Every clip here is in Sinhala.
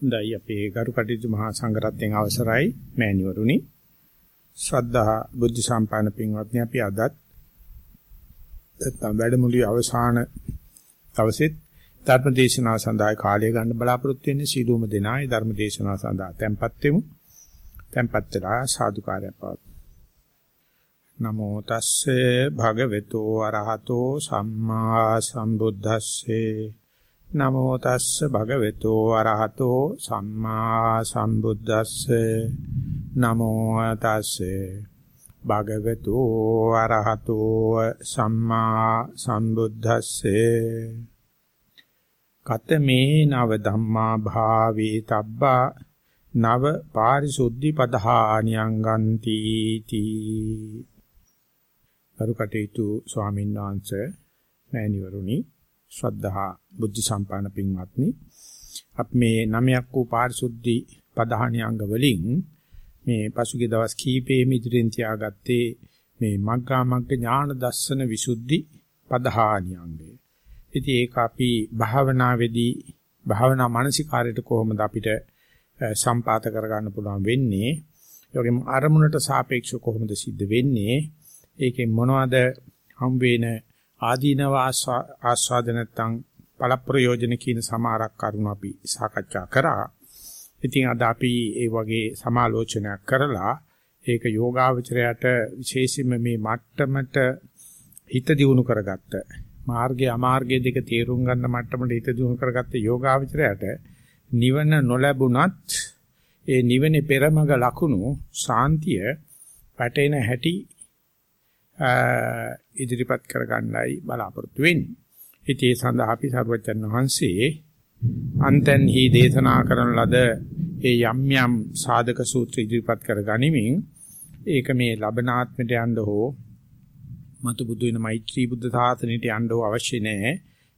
හොඳයි. අපේ ගරු කටයුතු මහා සංඝරත්නයන් අවසරයි. මෑණිවරුනි ශ්‍රද්ධා බුද්ධ සම්පන්න පින්වත්නි අපි අදත් නැත්නම් වැඩමුළුවේ අවසාන දවසෙත් ධර්ම දේශනාව සඳහා කාලය ගන්න බලාපොරොත්තු වෙන්නේ සීලුම දෙනායි ධර්ම දේශනාව සඳහා tempත් වෙමු. tempත් වෙලා සාදුකාරය පවත් නමෝ තස්සේ භගවතු අරහතෝ සම්මා සම්බුද්දස්සේ. නමෝ තස්ස භගවතු අරහතෝ සම්මා සම්බුද්දස්සේ. නමෝ තස්සේ භගවතු අරහතෝ සම්මා සම්බුද්දස්සේ. කතමේ නව ධම්මා භාවේ තබ්බා නව පාරිසුද්ධි පදහානියං ගන්ති තී. කරුකටේතු ස්වාමීන් වහන්සේ මෑණිවරුනි ශ්‍රද්ධා බුද්ධ සම්පන්න පින්වත්නි අපි මේ නමයක් වූ පාරිශුද්ධි පදහානි අංග වලින් මේ පසුගිය දවස් කීපෙම ඉදිරියෙන් තියාගත්තේ මේ මග්ගා මග්ග ඥාන දස්සන විසුද්ධි පදහානි අංගය. ඉතින් ඒක අපි භාවනාවේදී භාවනා මානසිකාරයට කොහොමද අපිට සම්පාත කරගන්න පුළුවන් වෙන්නේ? ඒ වගේම අරමුණට සාපේක්ෂව කොහොමද සිද්ධ වෙන්නේ? ඒකෙන් මොනවද හම් වෙන ආදීනව ආස්වාද නැත්නම් බල ප්‍රයෝජන කියන සමහරක් කරුණු අපි සාකච්ඡා කරා. ඉතින් අද අපි ඒ වගේ සමාලෝචනයක් කරලා ඒක යෝගාවචරයට විශේෂයෙන්ම මේ මට්ටමට හිත දියුණු කරගත්ත මාර්ගය අමාර්ගය දෙක තේරුම් ගන්න මට්ටමට හිත දියුණු කරගත්ත යෝගාවචරයට නිවන නොලැබුණත් ඒ නිවනේ පෙරමග ලකුණු සාන්තිය පැටෙන හැටි ඉදිරිපත් කරගන්නයි බලාපොරොත්තු වෙන්නේ. ඉතින් ඒ සඳහා අපි සරුවචන් වහන්සේ අන්තන්හි දේශනා කරන ලද ඒ යම් යම් සාධක සූත්‍ර ඉදිරිපත් කරගනිමින් ඒක මේ ලබනාත්මයට යන්න හෝ මතු බුදු වෙන මෛත්‍රී බුද්ධ සාසනයට යන්න හෝ අවශ්‍ය නැහැ.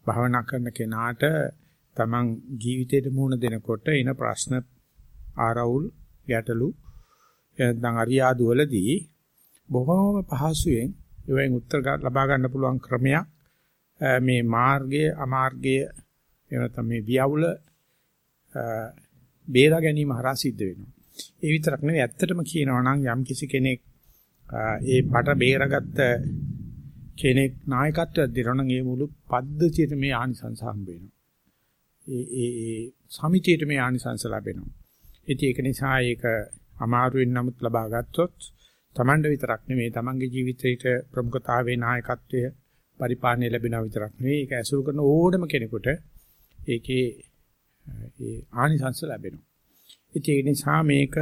භවනා කරන කෙනාට තමන් ජීවිතයට මුහුණ දෙනකොට එන ප්‍රශ්න ආරවුල් ගැටලු නැත්නම් අරියාදු වලදී බොහෝම පහසුවෙන් ඒවෙන් උත්තර ලබා ගන්න පුළුවන් ක්‍රමයක් මේ මාර්ගය අමාර්ගය එහෙම මේ වියවුල බේරා ගැනීම හරහා සිද්ධ වෙනවා. ඒ විතරක් නෙවෙයි ඇත්තටම කියනවා නම් යම් කිසි කෙනෙක් ඒ පට බේරගත්ත කෙනෙක් නායකත්වයක් දෙනවා නම් ඒ මුළු පද්ධතියට මේ ආනිසංස හම්බ වෙනවා. ඒ ඒ ඒ සමිතියට මේ ආනිසංස ලැබෙනවා. ඉතින් ඒක නිසා ඒක අමාරුවෙන් නමුත් ලබා ගත්තොත් Tamanda විතරක් නෙමෙයි Tamange ජීවිතේට ප්‍රමුඛතාවයේ නායකත්වය පරිපාලනය ලැබෙනවා විතරක් නෙවෙයි ඒක ඇසුරු කරන ඕනම කෙනෙකුට ඒකේ ඒ ආනිසංස ලැබෙනවා. ඉතින් ඒ නිසා මේක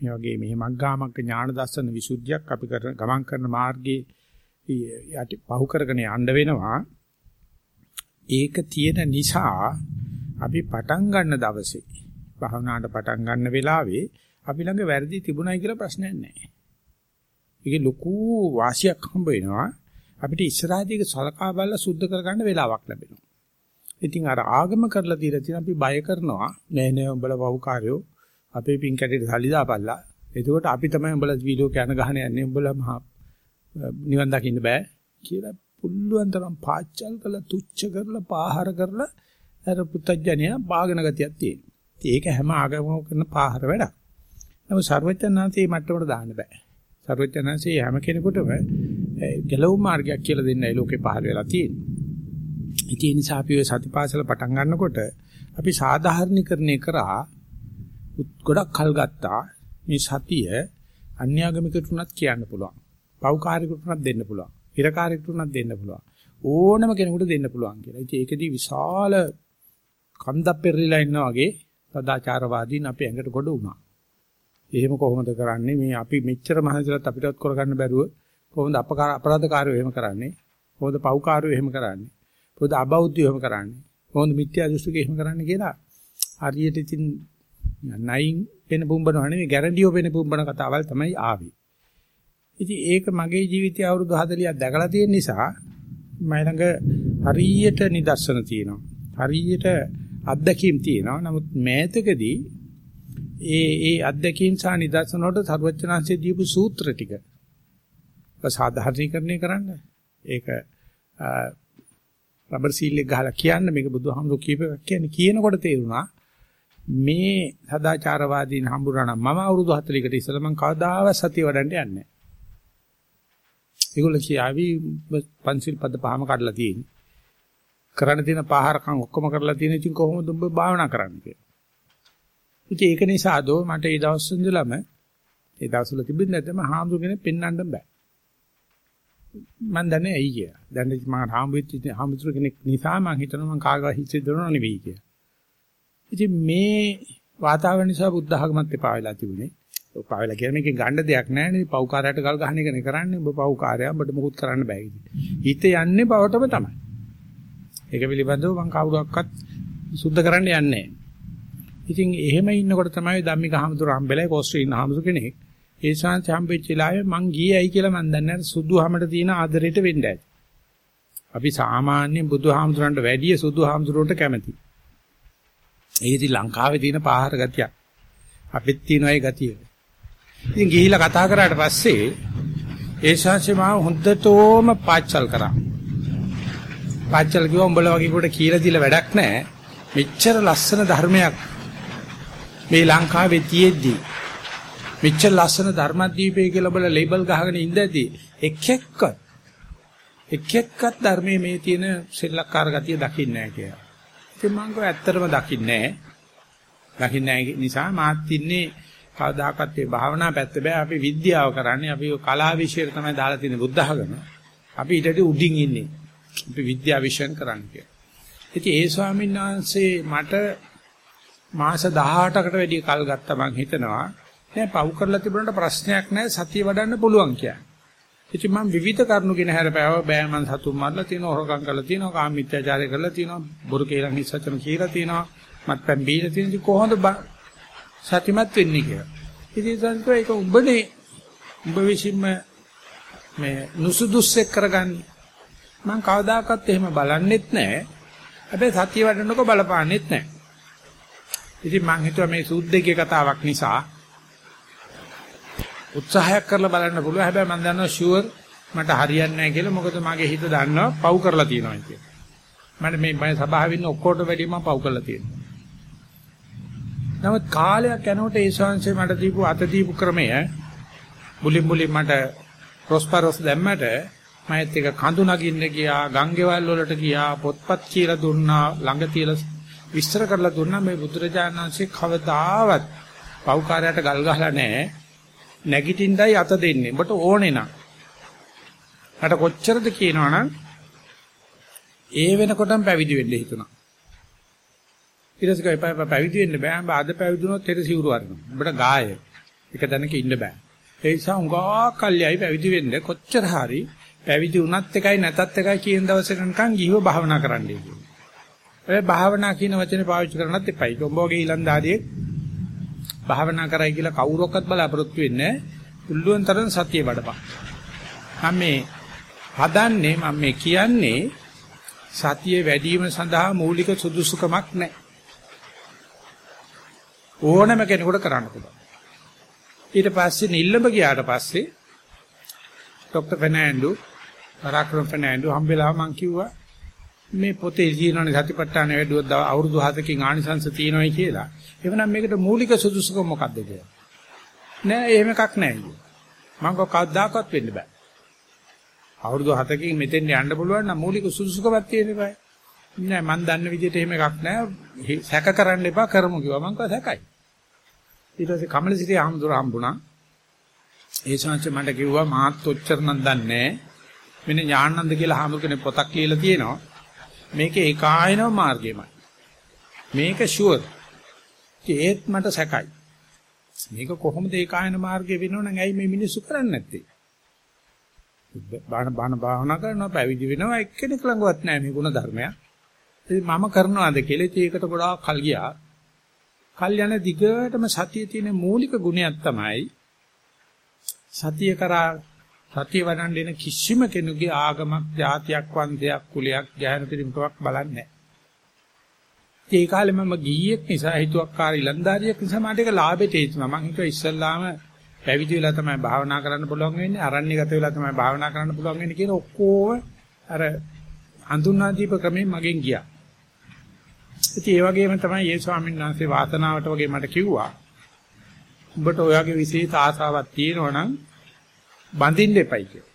මේ වගේ මෙහි මග්ගාමග්ග ඥාන දර්ශන විසුද්ධියක් අපි කරන ගමන් කරන මාර්ගයේ යටි පහු කරගෙන යන්න වෙනවා. ඒක තියෙන නිසා අපි පටන් ගන්න දවසේ භාවනාවට පටන් ගන්න වෙලාවේ අපි ළඟ වැරදි තිබුණයි කියලා ප්‍රශ්නයක් නැහැ. ඒකේ ලොකු වාසියක් හම්බ වෙනවා. අපිට ඉස්සරහදී ඒක සලකා බලලා සුද්ධ කරගන්න වෙලාවක් ලැබෙනවා. ඉතින් අර ආගම කරලා තියලා තියෙන අපි බය කරනවා. නෑ නෑ උඹලා වහුකාරයෝ අපේ පින් කැටේට සල්ලි දාපල්ලා. එතකොට අපි තමයි උඹලා වීඩියෝ කැන ගහන යන්නේ. උඹලා මහා නිවන් දකින්න බෑ කියලා පුල්ලුවන් තරම් පාච්චල් කරලා තුච්ච කරලා පාහර කරලා අර පුත්තජනිය බාගෙන ගතියක් තියෙනවා. ඒක හැම ආගමකම කරන පාහර වැඩක්. නමුත් ਸਰවඥාන්තේ මට්ටමට දාන්න බෑ. සර්වඥාන්සේ හැම කෙනෙකුටම ගැලවුම් මාර්ගයක් කියලා දෙන්නයි ලෝකේ පහළ වෙලා තියෙන්නේ. ඉතින් ඒ නිසා අපි ඔය සතිපාසල පටන් ගන්නකොට අපි සාධාරණීකරණය කරා ගොඩක් කල් ගත්තා මේ සතිය අන්‍යාගමිකට උනත් කියන්න පුළුවන්. පෞකාරිකට උනත් දෙන්න පුළුවන්. හිරකාරිකට උනත් දෙන්න පුළුවන්. ඕනම කෙනෙකුට දෙන්න පුළුවන් කියලා. ඉතින් ඒකෙදි විශාල කන්දක් පෙරලිලා ඉන්නා වගේ සදාචාරවාදීන් අපේ ඇඟට ගොඩ වුණා. එහෙම කොහොමද කරන්නේ? මේ අපි මෙච්චර මහන්සිලත් අපිටවත් කරගන්න බැරුව කොහොමද අපරාධකාරයෝ එහෙම කරන්නේ? කොහොමද පව්කාරයෝ එහෙම කරන්නේ? කොහොමද අබෞද්ධයෝ එහෙම කරන්නේ? කොහොමද මිත්‍යා දෘෂ්ටිකයෝ එහෙම කරන්නේ කියලා හරියට ඉතින් නයින් වෙන බුම්බනව නෙවෙයි ගැරන්ඩියෝ වෙන බුම්බන කතාවල් තමයි ආවේ. ඉතින් ඒක මගේ ජීවිතය අවුරුදු 40ක් දැකලා තියෙන නිසා මම ළඟ හරියට නිදර්ශන තියෙනවා. හරියට අත්දැකීම් තියෙනවා. නමුත් මෑතකදී ඒ ඒ අධ්‍යක්ීම් සහ නිදර්ශන වලට සර්වචනාංශයේ දීපු සූත්‍ර ටික සාධාරණීකරණය කරන්න. ඒක රබර් සීල් එක ගහලා කියන්න මේක බුදුහාමුදුරු කීප එකක් කියන්නේ කියනකොට තේරුණා මේ සදාචාරවාදීන් හම්බුනා නම් මම අවුරුදු 40කට ඉස්සෙල්ලා මම කවදාවත් සතිය වඩන්න යන්නේ නැහැ. ඒගොල්ලෝ කියාවි පන්සිල් පද පහම කඩලා තියෙන්නේ. කරන්න තියෙන පහරකම් ඔක්කොම කරලා තියෙන ඉතින් කොහොමද ඔබ භාවනා කරන්නේ කියලා. ඉතින් ඒක නිසා දෝ මට ඒ දවස් ඉඳලම ඒ දවස්වල තිබෙන්නේ නැත්නම් හාමුදුර කෙනෙක් පෙන්වන්න බෑ. මම දන්නේ ඇයි කියලා. දැන් මම හාමුදුර හාමුදුර කෙනෙක් නිසා මම හිතනවා මම කාගවත් හිතේ දරනව නෙවෙයි කියලා. ඉතින් මේ වාතාවරණ නිසා බුද්ධ ධර්මත් එපා වෙලා තිබුණේ. එපා වෙලා කියන්නේ මේකෙන් ගන්න දෙයක් නැහැ නේ. පව්කාරයට ගල් ගහන එකනේ කරන්නේ. ඔබ පව්කාරයා ඔබට මොකුත් කරන්න බෑ ඉතින්. හිත යන්නේ පවටම තමයි. ඒක පිළිබඳව මම කවුරක්වත් සුද්ධ කරන්න යන්නේ නැහැ. ඉතින් එහෙම ඉන්නකොට තමයි ධම්මික හාමුදුර හම්බෙලා කොස්ට්‍රි ඉන්න හාමුදුර කෙනෙක්. ඒ ශාන්ති හම්බෙච්ච වෙලාවේ මං ගියයි කියලා මන් දන්නේ නැහැ සුදු හැමට තියෙන ආදරයට වෙන්න ඇති. අපි සාමාන්‍ය බුදුහාමුදුරන්ට වැඩිය සුදු හාමුදුරන්ට කැමති. ඒක ඉතින් ලංකාවේ තියෙන පාහර ගතියක්. අපිත් තියෙන ඒ ගතිය. ඉතින් ගිහිලා කතා කරාට පස්සේ ඒ ශාන්ති මාව හොඳටම පාච්චල් කරා. පාච්චල් කිව්වා උඹලා වගේ කොට කියලා දීලා වැඩක් නැහැ. මෙච්චර ලස්සන ධර්මයක් මේ ලංකාවේ තියෙද්දි මෙච්චර ලස්සන ධර්මදීපේ කියලා බල ලේබල් ගහගෙන ඉඳදී එක් එක්ක එක් එක්කත් ධර්මයේ මේ තියෙන සෙල්ලක්කාර ගතිය දකින්නේ නැහැ කියලා. ඉතින් මම කෝ ඇත්තටම දකින්නේ නැහැ. දකින්නේ නිසා මාත් ඉන්නේ කවදාකවත් මේ භාවනා පැත්ත බෑ අපි විද්‍යාව කරන්නේ අපි කලා විෂයට තමයි දාලා තියෙන බුද්ධ ධර්ම. අපි ඊටදී උඩින් ඉන්නේ. අපි විද්‍යා විෂයන් කරන්නේ කියලා. ඉතින් ඒ ස්වාමීන් වහන්සේ මට මාස 18කට වැඩි කල් ගත්තා මං හිතනවා. නෑ පව් කරලා තිබුණාට ප්‍රශ්නයක් නෑ සතිය වඩන්න පුළුවන් කියන්නේ. ඉතින් මම විවිධ කරුණු ගෙන හැරපෑව බෑ මං සතුම් මරලා තියෙනවා හොරකම් කරලා තියෙනවා කාමීත්‍යාචාරය කරලා තියෙනවා බොරු කේලම් හිස්සචන කියලා තියෙනවා මත්පැන් බීලා තියෙනවා ඉතින් කොහොමද සතිමත් වෙන්නේ කියලා. ඉතින් සංකෝ ඒක උඹනේ උඹ විසින්ම මේ නුසුදුස්සෙක් කරගන්නේ. මං කවදාකවත් එහෙම බලන්නෙත් නෑ. හැබැයි සතිය වඩනකොට බලපාන්නෙත් නෑ. ඉතින් මං හිතුවා මේ සුද්දේගේ කතාවක් නිසා උත්සාහයක් කරලා බලන්න පුළුවන්. හැබැයි මම දන්නවා ෂුවර් මට හරියන්නේ නැහැ කියලා. මොකද මගේ හිත දන්නවා පව් කරලා තියෙනවා කියලා. මට මේ මම සභාවේ ඉන්න ඔක්කොට වැඩිය මම පව් කරලා තියෙනවා. නමුත් කාලයක් යනකොට ඒ ශාංශේ මට දීපු අත දීපු ක්‍රමය මුලින් මුලින් මට ප්‍රොස්පරස් දැම්මට මයිත් එක කඳු නගින්න ගියා, ගංගේවල් වලට ගියා, පොත්පත් කියලා දුන්නා, ළඟ තියලා විස්තර කරලා දුන්නා මේ බුදුරජාණන් වහන්සේ කවදාවත් පව්කාරයට ගල් ගහලා නැහැ. නැගිටින්නයි අත දෙන්නේ. ඔබට ඕනේ නම්. මට කොච්චරද කියනවනම් ඒ වෙනකොටම පැවිදි වෙන්න හිතුණා. ඊට පස්සේ පැවිදි වෙන්න බෑ. ඔබ අද පැවිදුනොත් හෙට සිවුරු අරනවා. ඔබට ගාය. එක තැනක ඉන්න බෑ. ඒ නිසා උඟා කල්යයි පැවිදි වෙන්න කොච්චර හරි පැවිදි වුණත් එකයි නැතත් එකයි කියන දවසට නිකන් ගිහිව භාවනා කරන්නයි කියන්නේ. ඒ භාවනා කියන වචනේ පාවිච්චි කරන්නත් එපයි. ඔබ වගේ ඊලන්දාරියෙක් භාවනා කරයි කියලා කවුරක්වත් බලාපොරොත්තු වෙන්නේ පුළුවන් තරම් සතිය වඩපන්. මම මේ හදන්නේ මම මේ කියන්නේ සතිය වැඩි වීම සඳහා මූලික සුදුසුකමක් නැහැ. ඕනම කෙනෙකුට කරන්න පුළුවන්. ඊට පස්සේ නිල්ලඹ ගියාට පස්සේ ડોક્ટર ෆර්නෑන්ඩෝ පරාක්‍රම ෆර්නෑන්ඩෝ හම්බෙලා මං කිව්වා මේ පොතේ කියනවානේ සතිපට්ඨාන වැඩුවොත් අවුරුදු 7කින් ආනිසංශ තියෙනවායි කියලා. එවනම් මේකට මූලික සුදුසුකම මොකක්ද කියලා? නෑ එහෙම එකක් නෑ අයියෝ. මම කවදාකවත් වෙන්න බෑ. අවුරුදු 7කින් මෙතෙන් යන්න පුළුවන් නම් මූලික සුදුසුකමක් තියෙන්න බෑ. නෑ මම දන්න විදිහට එහෙම එකක් නෑ. සැක කරන්න එපා කරමු කිව්වා. මම කව සැකයි. ඊට පස්සේ කමලසිරි ආම්දුර හම්බුණා. ඒ ශාන්ච මට කිව්වා මාත් ඔච්චර නම් දන්නේ නෑ. මෙන්න ඥානන්ද කියලා හාමුදුරනේ පොතක් කියලා තියෙනවා. මේක ඒකායනව මාර්ගයමයි. මේක ෂුවර්. ඒත් මට සැකයි. මේක කොහොමද ඒකායන මාර්ගය වෙනවනම් ඇයි මේ මිනිස්සු කරන්නේ නැත්තේ? බාන බාන භාවනා කරනවා පැවිදි වෙනවා එක්කෙනෙක් ළඟවත් නැහැ මේ ගුණ ධර්මයක්. ඉතින් මම කරනවාද කියලා ඒකට ගොඩාක් කල් ගියා. කල් යන දිගටම සතියේ තියෙන මූලික ගුණයක් තමයි සතිය කරා සතිය වඩන්න දෙන කිසිම කෙනෙකුගේ ආගමක්, ජාතියක්, වංශයක්, කුලයක්, ගැහැණු පිරිමකක් බලන්නේ නැහැ. ඒ කාලේ මම ගිහියෙක් නිසා හිතුවක්කාර ඉලන්දාරියෙක් නිසා මට ඒක ලාභෙට හිතුණා. මං හිතුවා ඉස්සල්ලාම පැවිදි වෙලා තමයි භාවනා කරන්න පුළුවන් වෙන්නේ, අරණ්‍යගත වෙලා තමයි භාවනා කරන්න පුළුවන් වෙන්නේ කියන ඔක්කොම අර හඳුන්වා දීප ක්‍රමයෙන් මගෙන් ගියා. ඉතින් ඒ වගේම තමයි ඒ ස්වාමීන් වහන්සේ වාසනාවට වගේ මට කිව්වා. උඹට ඔයගේ විශේෂ ආසාවක් තියෙනවා නම් බඳින්න එපයි කියලා.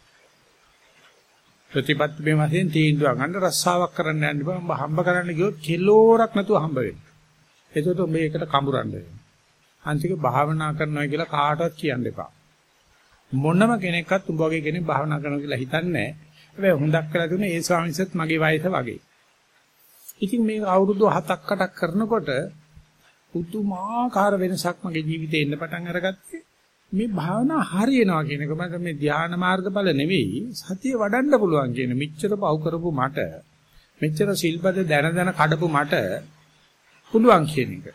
ප්‍රතිපත්ති මේ වශයෙන් තීන්දුවක් ගන්න රස්සාවක් කරන්න යන්න බෑ. උඹ හම්බ කරන්න ගියොත් කිලෝරක් නැතුව හම්බ වෙනවා. එතකොට මේකට කඹරන්න වෙනවා. අන්තික භාවනා කරනවා කියලා කාටවත් කියන්න එපා. මොනම කෙනෙක්වත් උඹ වගේ කෙනෙක් භාවනා කරනවා කියලා හිතන්නේ නැහැ. හැබැයි හොඳක් කියලා දුන්නේ ඒ ස්වාමීන්සත් මගේ වයස වගේ. ඉතින් මේක අවුරුදු 7ක් 8ක් කරනකොට පුදුමාකාර වෙනසක් මගේ ජීවිතේ එන්න පටන් අරගත්තේ. මේ භාවනා හරියනවා කියන එක මට මේ ධානා මාර්ගඵල නෙවෙයි සතිය වඩන්න පුළුවන් කියන මෙච්චර පව් කරපු මට මෙච්චර සිල්පද දැන දැන කඩපු මට පුළුවන් කියන එක.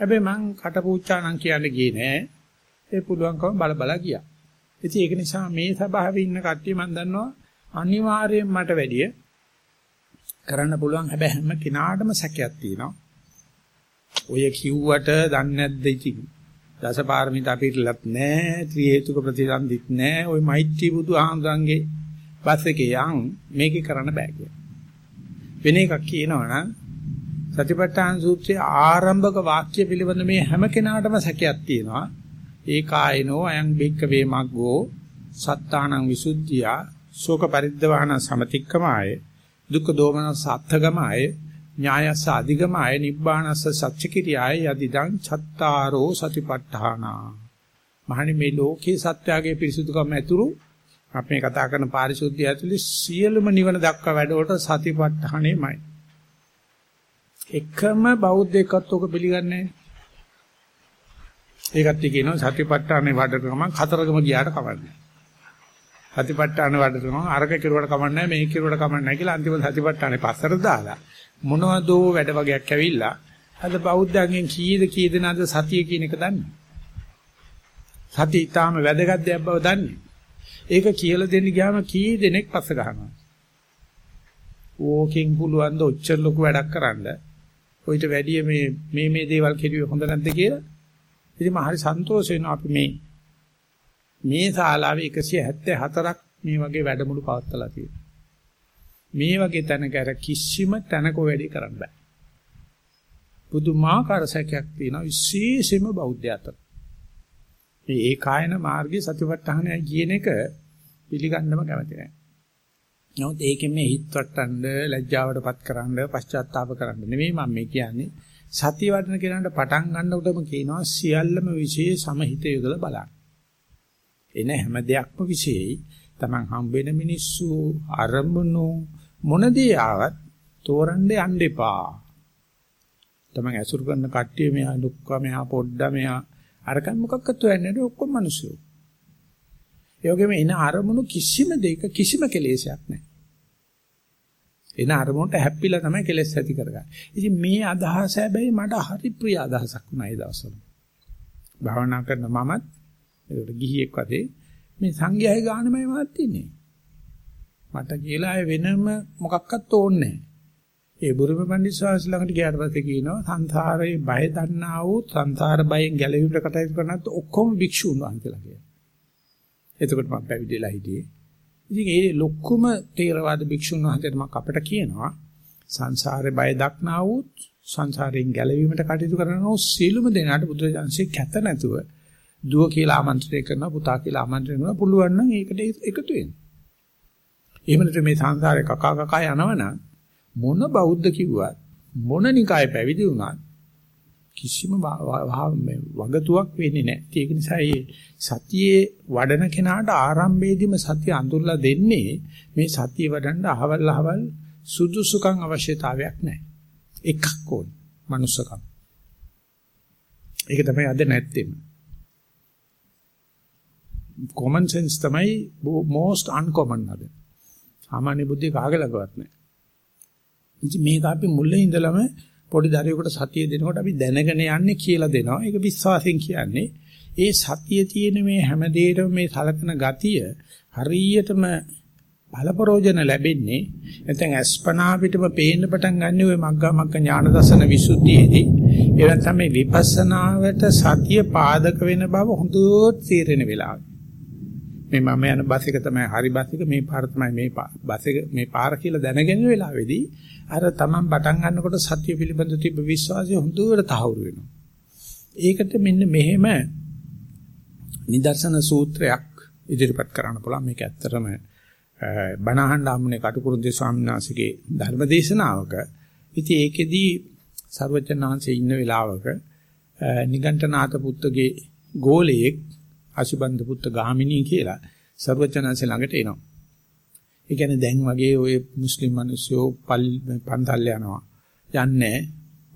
හැබැයි මං කටපූච්චානම් කියන්නේ ගියේ නෑ. ඒ පුළුවන්කම බල බල ගියා. ඉතින් ඒක නිසා මේ සභාවේ ඉන්න කට්ටිය මම දන්නවා අනිවාර්යයෙන් මට වැඩිය කරන්න පුළුවන් හැබැයි හැම කෙනාටම සැකයක් තියෙනවා. ඔය කිව්වට දන්නේ නැද්ද ඉතින්? දසපාරමිතා පිළිලත් නැහැ, ත්‍රි හේතුක ප්‍රතිසන්දිත් නැහැ. ওই මෛත්‍රී බුදු ආමරංගේ බස් එකේ යන් මේකේ කරන්න බෑ කියලා. වෙන එකක් කියනවනම් සතිපට්ඨාන සූත්‍රයේ ආරම්භක වාක්‍ය පිළිබඳ මේ හැම කෙනාටම සැකයක් තියෙනවා. ඒ කායනෝ අයං බික්ක වේමග්ගෝ සත්තානං විසුද්ධිය ශෝක පරිද්දවාන සමතික්කමාය දුක්ඛ දෝමන සත්ථගමාය ඥායස්ස අධිගමාය නිබ්බානස්ස සච්චකිරියාය යදිදං චත්තාරෝ සතිපට්ඨානා. මහණි මේ ලෝකේ සත්‍යයේ පිරිසුදුකම ඇතුළු අපි මේ කතා කරන පාරිශුද්ධිය ඇතුළේ සියලුම නිවන දක්වා වැඩවලට සතිපට්ඨානෙමයි. එකම බෞද්ධයෙක්වත් ඔක පිළිගන්නේ නැහැ. ඒකත් කියනවා සතිපට්ඨානේ වඩන ගමන් කතරගම ගියාට කවන්නේ. සතිපට්ඨානේ වඩන ගමන් අරක කිරුවට කමන්නේ නැහැ මේක කිරුවට කමන්නේ නැහැ කියලා අන්තිම සතිපට්ඨානේ පස්සට දාලා මොනවදෝ වැඩ වගේක් ඇවිල්ලා අද බෞද්ධයන්ගෙන් කීයද කී දෙනාද සතිය කියන එක දන්නේ. සතිය ඊටාම වැදගත් දෙයක් බව දන්නේ. ඒක කියලා දෙන්න ගියාම කී දෙනෙක් පස්ස ගහනවා. ඕකෙන් පුළුවන් ද ඔච්චර ලොකු වැඩක් කරන්න. ඔయిత වැඩිය මේ මේ මේ දේවල් කෙරුවේ හොඳ නැද්ද කියලා ඉතින් මම හරි සන්තෝෂ වෙනවා අපි මේ මේ ශාලාවේ 174ක් මේ වගේ වැඩමුළු පවත්වලා තියෙනවා. මේ වගේ තැනක අර කිසිම තැනක වැඩි කරන්න බෑ. පුදුමාකාර සැකයක් තියෙනවා විශේෂයෙන්ම බෞද්ධ අතර. මේ ඒකායන මාර්ගයේ සතිපට්ඨානය කියන එක පිළිගන්නම කැමති නැහැ. නමුත් ඒකෙන් මේ හිත වට්ටන්න, ලැජ්ජාවටපත් කරන්න, පශ්චාත්තාප කරන්න නෙමෙයි මම මේ කියන්නේ. සතිය වඩන කෙනාට පටන් ගන්නකොටම කියනවා සියල්ලම විශේෂ සමහිත යොදලා බලන්න. එන හැම දෙයක්ම විශේෂයි. Taman හම්බෙන මිනිස්සු අරමුණු මොනදී ආවත් තෝරන්න යන්න එපා. Taman ඇසුරු කරන කට්ටිය මෙහා දුක්ඛ මෙහා පොඩ්ඩ මෙහා අරකන් මොකක්වත් හොයන්නේ නැහැ ඔක්කොම මිනිස්සු. ඒ වගේම එන අරමුණු කිසිම දෙයක කිසිම කෙලෙසයක් නැහැ. එන අරමුණට හැප්පිලා තමයි කෙලෙස් ඇති කරගන්නේ. ඉතින් මේ අදහස හැබැයි මට හරි ප්‍රිය අදහසක් වුණා ඒ දවස්වල. භාවනා කරන මමත් ඒකට ගිහියෙක් වගේ මේ සංඝයාගේ ගානමයි මාත් ඉන්නේ. මට කියලා වෙනම මොකක්වත් ඕනේ ඒ බුරුම පඬිස් ස්වාමීන් ළඟට ගියාට පස්සේ කියනවා සංසාරේ බය දන්නා වූ සංසාර බයෙන් ගැලවීමට කටයුතු කරනත් ඔක්කොම භික්ෂුන් වහන්සේලා කියලා. එතකොට මම පැවිදිලා හිටියේ. ඉතින් ඒ ලොකුම තේරවාද භික්ෂුන් වහන්සේට මම අපට කියනවා සංසාරේ බය දක්නා වූත් සංසාරයෙන් ගැලවීමට කටයුතු කරන සියලුම දෙනාට බුදුරජාන්සේ කැත නැතුව දුව කියලා ආමන්ත්‍රණය කරනවා පුතා කියලා ආමන්ත්‍රණය කරනවා පුළුවන් නම් ඒකට එකතු වෙන්න. එහෙම නැත්නම් මේ සංසාරේ කකා කකා යනවනම් මොන බෞද්ධ කිව්වත් මොන නිකාය පැවිදි වුණත් කිසිම වගතුවක් වෙන්නේ නැහැ. ඒක නිසා මේ සතියේ වඩන කෙනාට ආරම්භයේදීම සතිය අඳුරලා දෙන්නේ මේ සතිය වඩන්න අහවල් අහවල් සුදුසුකම් අවශ්‍යතාවයක් නැහැ. එකක් ඕන. manussකම්. ඒක තමයි අද නැත්තේම. Common sense තමයි most uncommon අද. සාමාන්‍ය බුද්ධිය කාගේ ළඟවත් නැහැ. ඉතින් මේක අපි මුලින් ඉඳලම පොඩි දරුවෙකුට සතිය දෙනකොට අපි දැනගෙන යන්නේ කියලා දෙනවා. ඒක විශ්වාසයෙන් කියන්නේ. ඒ සතිය තියෙන මේ හැම දෙයකම මේ සලකන ගතිය හරියටම බලපරෝජන ලැබෙන්නේ නැත්නම් අස්පනා පිටම පේන්න පටන් ගන්න ඔය මග්ගා මග්ග ඥාන දසන විසුද්ධියේදී ඒ නැත්නම් මේ විපස්සනාවට සතිය පාදක වෙන බව හොඳට තේරෙන වෙලාව. මේ මම යන බස් එක තමයි හරි බස් එක මේ පාර තමයි මේ බස් එක මේ පාර කියලා දැනගෙන වෙලාවේදී අර Taman පටන් ගන්නකොට සත්‍ය පිළිබඳ තිබ්බ විශ්වාසය හොඳට තහවුරු වෙනවා. ඒකට මෙන්න මෙහෙම නිදර්ශන සූත්‍රයක් ඉදිරිපත් කරන්න පුළුවන් මේක ඇත්තටම බණහන් ආමුනේ කටුකුරුන්දේ ස්වාමීන් වහන්සේගේ ධර්ම දේශනාවක ඉතින් ඒකෙදී සර්වචනාංශයේ ඉන්න වෙලාවක නිගණ්ඨනාත පුත්තගේ ගෝලයෙක් අසුබන්ද පුත්ත ගාමිණී කියලා සර්වචනාංශ ළඟට එනවා. ඒ කියන්නේ දැන් වගේ ওই මුස්ලිම් මිනිස්සු පන්තල් යනවා. යන්නේ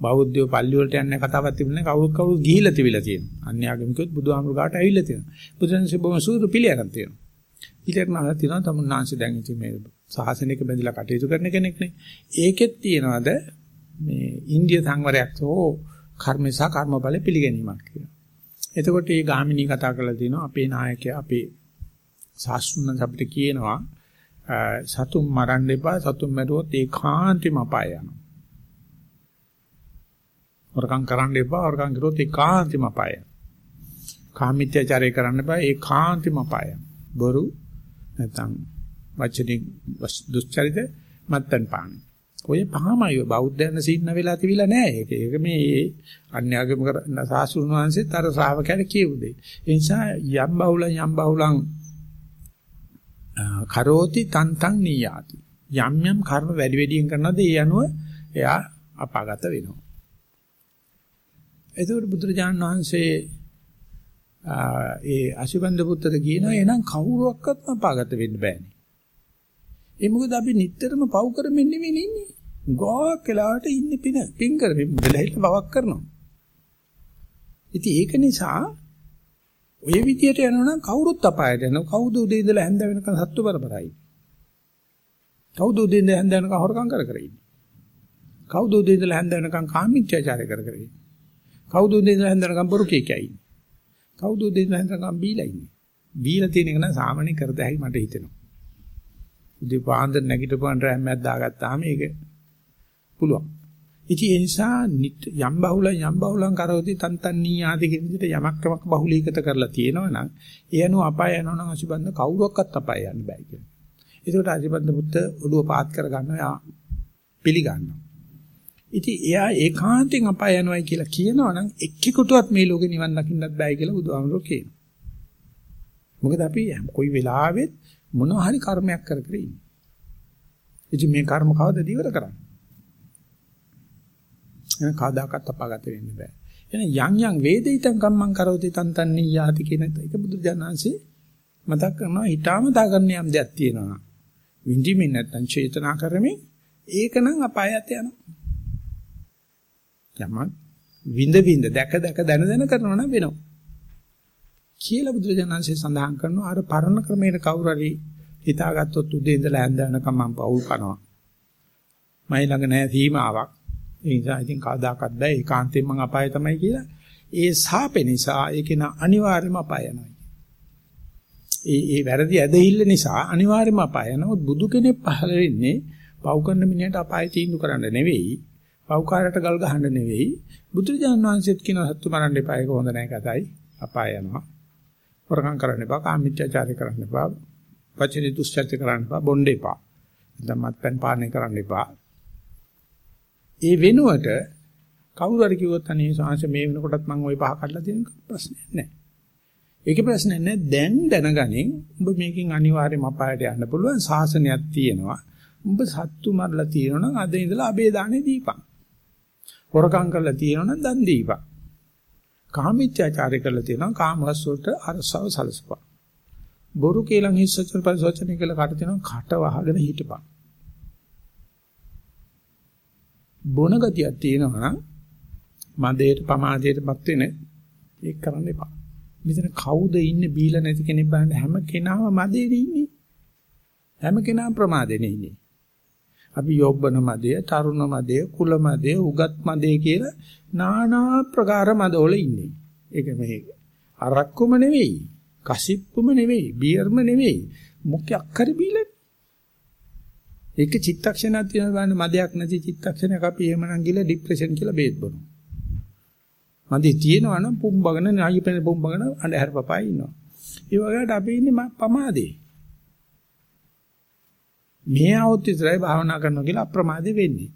බෞද්ධයෝ පල්ලි වලට යන්නේ කතාවක් තිබුණේ කවුරුත් කවුරුත් ගිහිල්ලා තිබිලා තියෙනවා. අන්‍යාගමිකයොත් බුදුහාමුදුර ගාට ඇවිල්ලා තියෙනවා. බුදුරජාණන්සේ බොහොම සූදු පිළියරන් තියෙනවා. ඊළඟට අහලා තියෙනවා තමුන්නාංශ දැන් ඉතින් මේ සාසනික බැඳිලා කටයුතු කරන කෙනෙක් නේ. ඒකෙත් තියනවාද මේ ඉන්දිය සංවරයක් හෝ කර්මසා කර්ම බල පිළිගැනීමක් කියලා. එතකොට මේ ගාමිණී කතා කරලා තිනවා අපේ නායකයා අපේ සාස්ෘණ අපිට කියනවා සතුම් මරන්න එපා සතුම් මැරුවොත් ඒකාන්තෙම අපාය යනවා. වරකම් කරන්න එපා වරකම් කරොත් ඒකාන්තෙම අපාය. කාමීත්‍යචාරය කරන්න එපා ඒකාන්තෙම අපාය. බොරු නැත්නම් වචනික දුස්චරිත මත්තන් පාන. ඔය පහමයි බෞද්ධයන් සින්න වෙලා තිබිලා නැහැ. ඒක ඒක මේ අන්‍යාගම කරන සාසුන් වහන්සේත් අර ශ්‍රාවකයන්ට කියු දෙයි. ඒ නිසා යම් බහුලං යම් බහුලං කරෝති තන්තං නියාති. යම් යම් කර්ම වැඩි වැඩියෙන් කරනවාද ඒ අනුව එයා අපාගත වෙනවා. එතකොට බුදුරජාණන් වහන්සේ ඒ අශුබන්ද පුත්‍ර කියනවා එහෙනම් කවුරුවක්වත් අපාගත වෙන්න බෑනේ. ඒ මොකද අපි නිටතරම පව් කරමින් නෙවෙයි ඉන්නේ. ගෝක් වෙලාවට ඉන්නේ පින පින් කරමින් බෙලහිට බවක් කරනවා. ඉතින් ඒක නිසා ඔය විදියට යනවනම් කවුරුත් අපායට යනවා. කවුද උදේ ඉඳලා හැන්ද වෙනකන් සත්තු බරබරයි. කවුද උදේ ඉඳලා හැන්ද වෙනකන් හොරකම් කර කර ඉන්නේ. කවුද උදේ ඉඳලා හැන්ද වෙනකන් කාමීත්‍යචාරය කර කර ඉන්නේ. කවුද උදේ ඉඳලා හැන්ද වෙනකන් බොරු කීකයි ඉන්නේ. කවුද උදේ ඉඳලා හැන්ද වෙනකන් බීලා ඉන්නේ. බීලා තියෙන එක නම් සාමාන්‍ය කරද හැයි මට හිතෙනවා. උදේ පාන්දර නැගිටපුවන් රැම්මක් දාගත්තාම ඒක පුළුවන්. ඉතින් ඒ නිසා යම් බහුල යම් බහුලං කරෝති තන්තන්නී ආදී කියන විදිහට යමක් යමක් බහුලීකත කරලා තියෙනවා නම් ඒ අනුව අපාය යනවා නම් අසිබන්ද කවුරක්වත් අපාය යන්න බෑ කියන. ඒකට අසිබන්ද බුද්ධ ඔළුව පාත් කර ගන්නවා පිළිගන්නවා. ඉතින් එයා ඒකාන්තයෙන් අපාය යනවායි කියලා කියනවා නම් එක්කෙකුටවත් මේ ලෝකේ නිවන් දකින්නත් බෑ කියලා බුදුහාමුදුරුවෝ කියනවා. මොකද අපි කොයි වෙලාවෙත් මොනවා හරි කර්මයක් කර කර ඉන්නේ. ඉතින් මේ කර්ම කවදද ඉවර කරන්නේ? එහෙනම් කවදාකවත් අපාගත වෙන්න බෑ. එහෙනම් යම් යම් වේදිතං කම්මං කරෝති තන්තන්නී යාති කියන එක බුදුජානන්සේ මතක් කරනවා ඊටාම දාගන්න යම් දෙයක් තියෙනවා. විඳිමින් නැත්නම් චේතනා කරමින් ඒක නම් අපායයට යනවා. යමක් විඳ විඳ දැක දැක දන දන කරනවා නම් වෙනවා. කියලා බුදුරජාණන්සේ සඳහන් කරනවා අර පරණ ක්‍රමයට කවුරු හරි හිතාගත්තොත් උදේ ඉඳලා හැන්ද වෙනකම් මම පවුල් කරනවා. මයි ළඟ නැහැ සීමාවක්. ඒ නිසා ඉතින් කවදාකවත් බෑ ඒකාන්තයෙන් මං අපාය තමයි කියලා. ඒ සාපේ නිසා ඒක න අනිවාර්යයෙන්ම අපාය යනවා. ඒ ඒ වැරදි ඇදහිල්ල නිසා අනිවාර්යයෙන්ම අපාය යනවා. බුදු කෙනෙක් පහළ වෙන්නේ පව් කරන මිනිහට අපාය තීන්දුව කරන්න නෙවෙයි. පව්කාරයට ගල් ගහන්න නෙවෙයි. බුදුරජාණන් වහන්සේත් කියන සත්තු මරන්න එපා ඒක හොඳ නැහැ කතයි. අපාය යනවා. වරකම් කරන්න එපා. කාමීත්‍යාචාරය කරන්න එපා. වචනේ දුස්චර්ය කරන්න එපා. බොණ්ඩ එපා. නැත්නම් මත්පැන් පානය කරන්න එපා. ඒ වෙනුවට කවුරු හරි කිව්වොත් අනේ සාංශ මේ වෙනකොටත් මම ওই පහ කඩලා තියෙන ප්‍රශ්නයක් නැහැ. ඒකේ ප්‍රශ්නයක් නැහැ. දැන් දැනගනින් ඔබ මේකෙන් අනිවාර්යයෙන්ම අපායට යන්න පුළුවන් සාසනයක් තියෙනවා. ඔබ සත්තු මරලා තියෙනවා නම් අද ඉඳලා අබේ දානේ දීපන්. හොරකම් කරලා තියෙනවා නම් දන් දීපන්. කාමීත්‍යාචාරය කරලා තියෙනවා කාමරස් වලට අරසව සලසපන්. බොරු කේලම් හිස්සචර පරිසවචන කියලා කට තියෙනවා කට වහගෙන හිටපන්. බොන ගතියක් තියෙනවා නම් මදේට පමාදයටපත් වෙන ඒක කරන්න එපා. මෙතන කවුද ඉන්නේ බීලා නැති කෙනෙක් බලන්න හැම කෙනාම මදේට ඉන්නේ. හැම කෙනාම ප්‍රමාදෙනේ ඉන්නේ. අපි යොබ්බන මදය, තරුණ මදය, කුල මදය, උගත් මදය කියලා নানা ප්‍රකාර මදවල ඉන්නේ. ඒක මේ අරක්කුම නෙවෙයි, කසිප්පුම නෙවෙයි, බියර්ම නෙවෙයි. මොකක් හරි බීලා එක චිත්තක්ෂණයක් තියෙන ගන්න මදයක් නැති චිත්තක්ෂණයක් අපි එහෙමනම් ගිහලා ડિප්‍රෙෂන් කියලා බේත් බොනවා. මදේ තියෙනවා නම් පුම්බගෙන නායි පෙන පුම්බගෙන අඬ හැරපපයි ඉන්නවා. ඒ වගේට අපි ඉන්නේ පමාදේ. මේ આવොත් විතරයි භාවනා කරනවා කියලා අප්‍රමාදේ වෙන්නේ.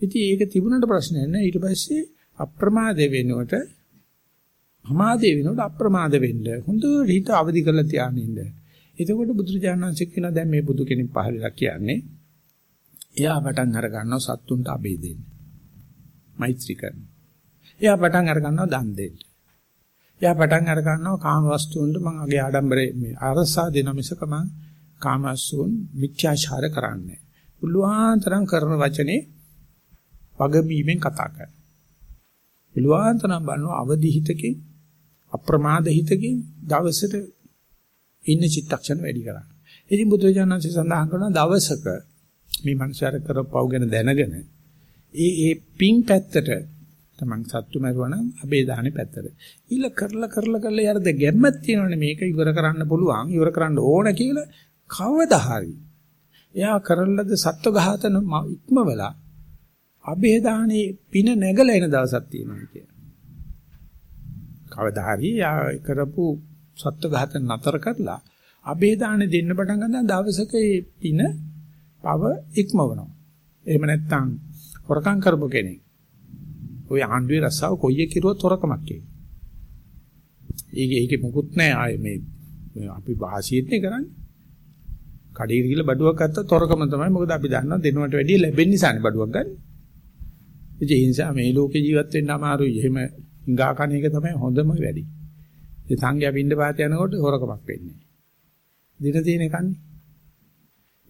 ඉතින් ඒක තිබුණට ප්‍රශ්නයක් නෑ. ඊට පස්සේ අප්‍රමාදේ වෙනකොට ප්‍රමාදේ වෙනකොට අප්‍රමාද වෙන්න. හොඳට හිත අවදි කරලා තියාගෙන ඉන්න. එතකොට බුදුරජාණන් වහන්සේ කියනවා දැන් මේ බුදු කෙනෙක් පහලලා කියන්නේ එයා පටන් අර ගන්නවා සත්තුන්ට අබේ දෙන්න. මෛත්‍රී කරන. එයා පටන් අර ගන්නවා දන් දෙන්න. එයා පටන් අර ගන්නවා කාම වස්තුන්ට මම අගේ ආඩම්බරේ මේ අරසා දෙන මිසක මම කාමසුන් මිත්‍යාචාර කරන්නේ. පුළුවන්තරම් කරන වචනේ වගබීමෙන් කතා කරනවා. පුළුවන්තරම් බලනවා අවදි හිතකින් අප්‍රමාද හිතකින් දවසට ඉන්න චිත්තක්ෂණ වැඩි කරන්න. ඉතින් බුදුරජාණන්සේ සඳහන් කරන දවසක මේ මනුස්සයර කරපව් ගැන දැනගෙන ඒ ඒ පිං පැත්තට තමන් සත්තු මරුවා නම් අබේ දාහනේ පැත්තට. ඊළ කරලා කරලා කරලා යරද ගැම්මක් තියෙනවනේ මේක ඉවර කරන්න පුළුවන් ඉවර කරන්න ඕන කියලා කවදා හරි එයා කරලද සත්ව ඝාතන ඉක්මවලා අබේ දාහනේ පින නැගලා එන දවසක් තියෙනවා කියලා. කවදා හරි යා කරපු සත්ව ඝාතන නතර කරලා අබේ දාහනේ දෙන්න පටන් ගන්න දවසක ඒ පින පව ඉක්මවනවා. එහෙම නැත්නම් හොරකම් කරපු කෙනෙක්. ওই ආණ්ඩුවේ රස්සාව කොයි එක කිරුවත් හොරකමක් කියන්නේ. ඒකේ ඒකේ මොකුත් නැහැ ආයේ මේ අපි වාසියෙත්නේ කරන්නේ. කඩේ ගිහලා බඩුවක් ගත්තා තොරකම තමයි. මොකද අපි දන්නවා දෙනවට වැඩිය ලැබෙන්න නිසානේ බඩුවක් ගන්න. ඒ නිසා මේ ලෝකේ ජීවත් වෙන්න අමාරුයි. එහෙම හිඟා කන එක තමයි හොඳම වැඩි. ඒ සංඝයා පින්න පාත යනකොට හොරකමක් වෙන්නේ. දින තියෙන එකන්නේ.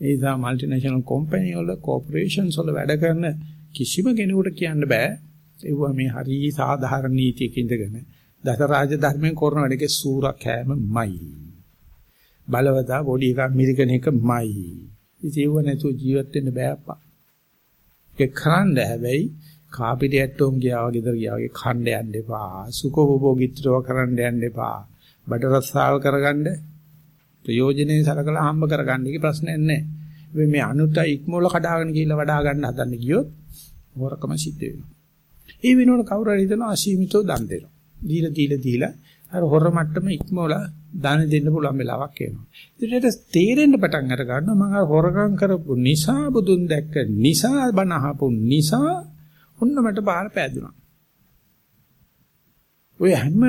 ඒ නිසා মালටිනේෂනල් කම්පැනි වල කෝපරේෂන්ස් වල වැඩ කරන කිසිම කෙනෙකුට කියන්න බෑ ඒවා මේ හරි සාධාරණ නීතියක ඉඳගෙන දස රාජධර්මයෙන් කරන වැඩේ සූරක් හැමමයි බලවතා බොඩි එකක් මිරිකන එකමයි ඉතින් ඒව නැතුව ජීවත් වෙන්න බෑ අප්පා. ඒක කරන්න හැබැයි කාපිට ඇට්ටෝම් ගියා වගේ දර ගියා වගේ ඛණ්ඩ යන්න එපා. සුඛෝපභෝගීත්වව කරන්න යන්න එපා. බඩ රස්සාව කරගන්න ප්‍රයෝජනේ සලකලා හම්බ කරගන්න. එක ප්‍රශ්නයක් නැහැ මේ අනුත ඉක්මවල කඩාගෙන ගිහිල්ලා වඩා ගන්න හදන්න ගියොත් හොරකම සිද්ධ වෙනවා. ඒ වෙනකොට කවුරු හරි හිතනවා අසීමිතව දන් දෙනවා. දීලා දීලා දීලා අර හොර මට්ටම ඉක්මවලා දාන දෙන්න පුළුවන් වෙලාවක් එනවා. ඉතින් තේරෙන්න පටන් අර ගන්නවා මම අර හොරකම් කරපු නිසා බුදුන් දැක්ක නිසා බණ අහපු නිසා ඔන්න මට පාර පෑදුනා. ඔය හැම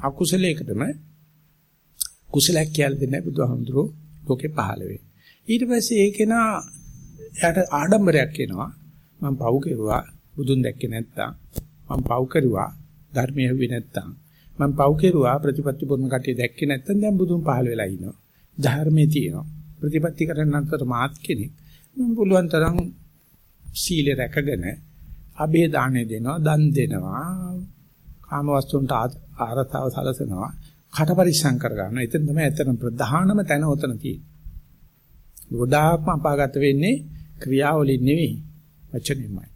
අකුසලයකටම කුසලයක් කියලා දෙන්නේ බුදුහාමුදුරුවෝ ලෝකේ පහළ වෙන්නේ. ඊට පස්සේ ඒකේනා එයාට ආඩම්බරයක් එනවා. මම පව් කෙරුවා බුදුන් දැක්කේ නැත්තම් මම පව් කරුවා ධර්මයේ හුවේ නැත්තම් මම පව් කෙරුවා ප්‍රතිපත්ති පුරුණ කටිය දැක්කේ නැත්තම් දැන් බුදුන් පහළ වෙලා ඉනවා ධර්මයේ තියෙනවා. ප්‍රතිපත්ති කරන්න අතර මාත් කෙනෙක්. මම පුළුවන් තරම් සීල රැකගෙන අබේ දාණය දෙනවා දන් දෙනවා කාම වස්තුන්ට ආරතාව සලසනවා කට පරිස්සම් කර ගන්නවා. එතන තමයි ඇත්තටම ප්‍රධානම තැන උතන තියෙන්නේ. ගොඩාක්ම අපාගත වෙන්නේ ක්‍රියාවලින් නෙවෙයි වචනෙමයි.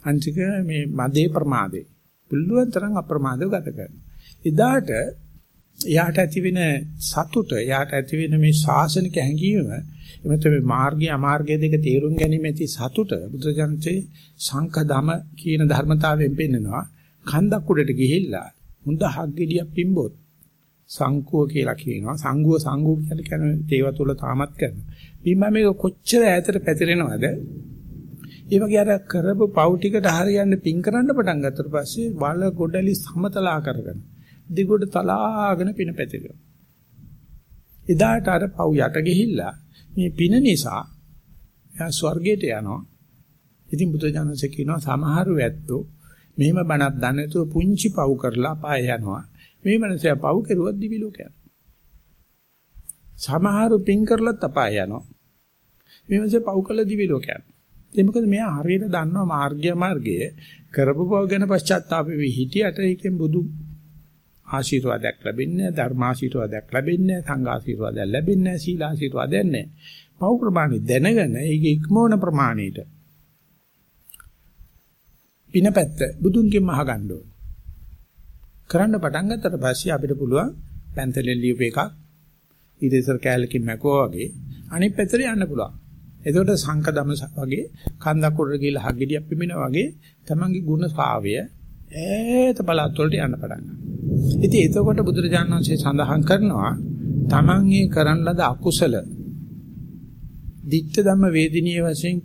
අන්තික මේ මදේ ප්‍රමාදේ. පුළුවන් තරම් අප්‍රමාදව ගත කරනවා. එදාට එයාට ඇති වෙන සතුට, එයාට ඇති වෙන මේ ශාසනික හැඟීම, එමෙත මේ මාර්ගය අමාර්ගය දෙක තේරුම් ගැනීම ඇති සතුට බුදුජානකේ සංකදම කියන ධර්මතාවයෙන් පෙන්නනවා. කන්දක් උඩට ගිහිල්ලා හොඳ හග්ගෙඩියක් පිම්බොත් සංකුව කියලා කියනවා. සංගුව සංගුව කියලා කියන දේව තුල තාමත් කරනවා. බිම්බ මේක කොච්චර ඈතට පැතිරෙනවද? ඒ වගේ අර කරපු පව් ටිකට හරියන්න පින් කරන්න පටන් ගත්තට පස්සේ වල ගොඩලි සමතලා කරගෙන දිගොඩ තලාගෙන පින පැතිරෙනවා. එදාට අර පව් යට ගිහිල්ලා මේ පින නිසා එයා ස්වර්ගයට යනවා. ඉතින් බුදුජානක කියනවා සමහරු ඇත්තෝ මෙහෙම බණක් දන්නේ නැතුව පුංචි පව් කරලා පාය යනවා. මේ මනසයා පව් කරුවත් දිවි ලෝකයට. සමහරු පින් කරලත් අපාය යනවා. මේ මනසේ පව් කළ දිවි ලෝකයට. ඒ මොකද මෙයා හරියට දන්නවා මාර්ගය මාර්ගය කරපු බව ගැන පශ්චාත්තාප වෙවි හිටියට ඒකෙන් බුදු ආශිර්වාදයක් ලැබෙන්නේ ධර්ම ආශිර්වාදයක් ලැබෙන්නේ සංඝ ආශිර්වාදයක් ලැබෙන්නේ සීල ආශිර්වාදයක් නැහැ. පව් ප්‍රමාණය දැනගෙන ඒක ඉක්මවන ප්‍රමාණයට පිනපැත්ත බුදුන්ගෙන් අහගන්න ඕන. කරන්න පටන් ගත්තට පස්සේ අපිට පුළුවන් පැන්තලෙන් ලියුප එකක් ඊටසර් කැලකින් මැකුවා වගේ අනිත් පැත්තට යන්න පුළුවන්. එතකොට සංකදම වගේ කන්දක් උඩට ගිහලා හග්ගෙඩියක් පිමිනා වගේ තමන්ගේ ගුණ සාවය ඈත බලත් වලට යන්න පටන් ගන්නවා. ඉතින් එතකොට බුදුරජාණන් වහන්සේ සඳහන් කරනවා Taman ඒ කරන ලද අකුසල ditta ධම්ම වේදිනිය වශයෙන්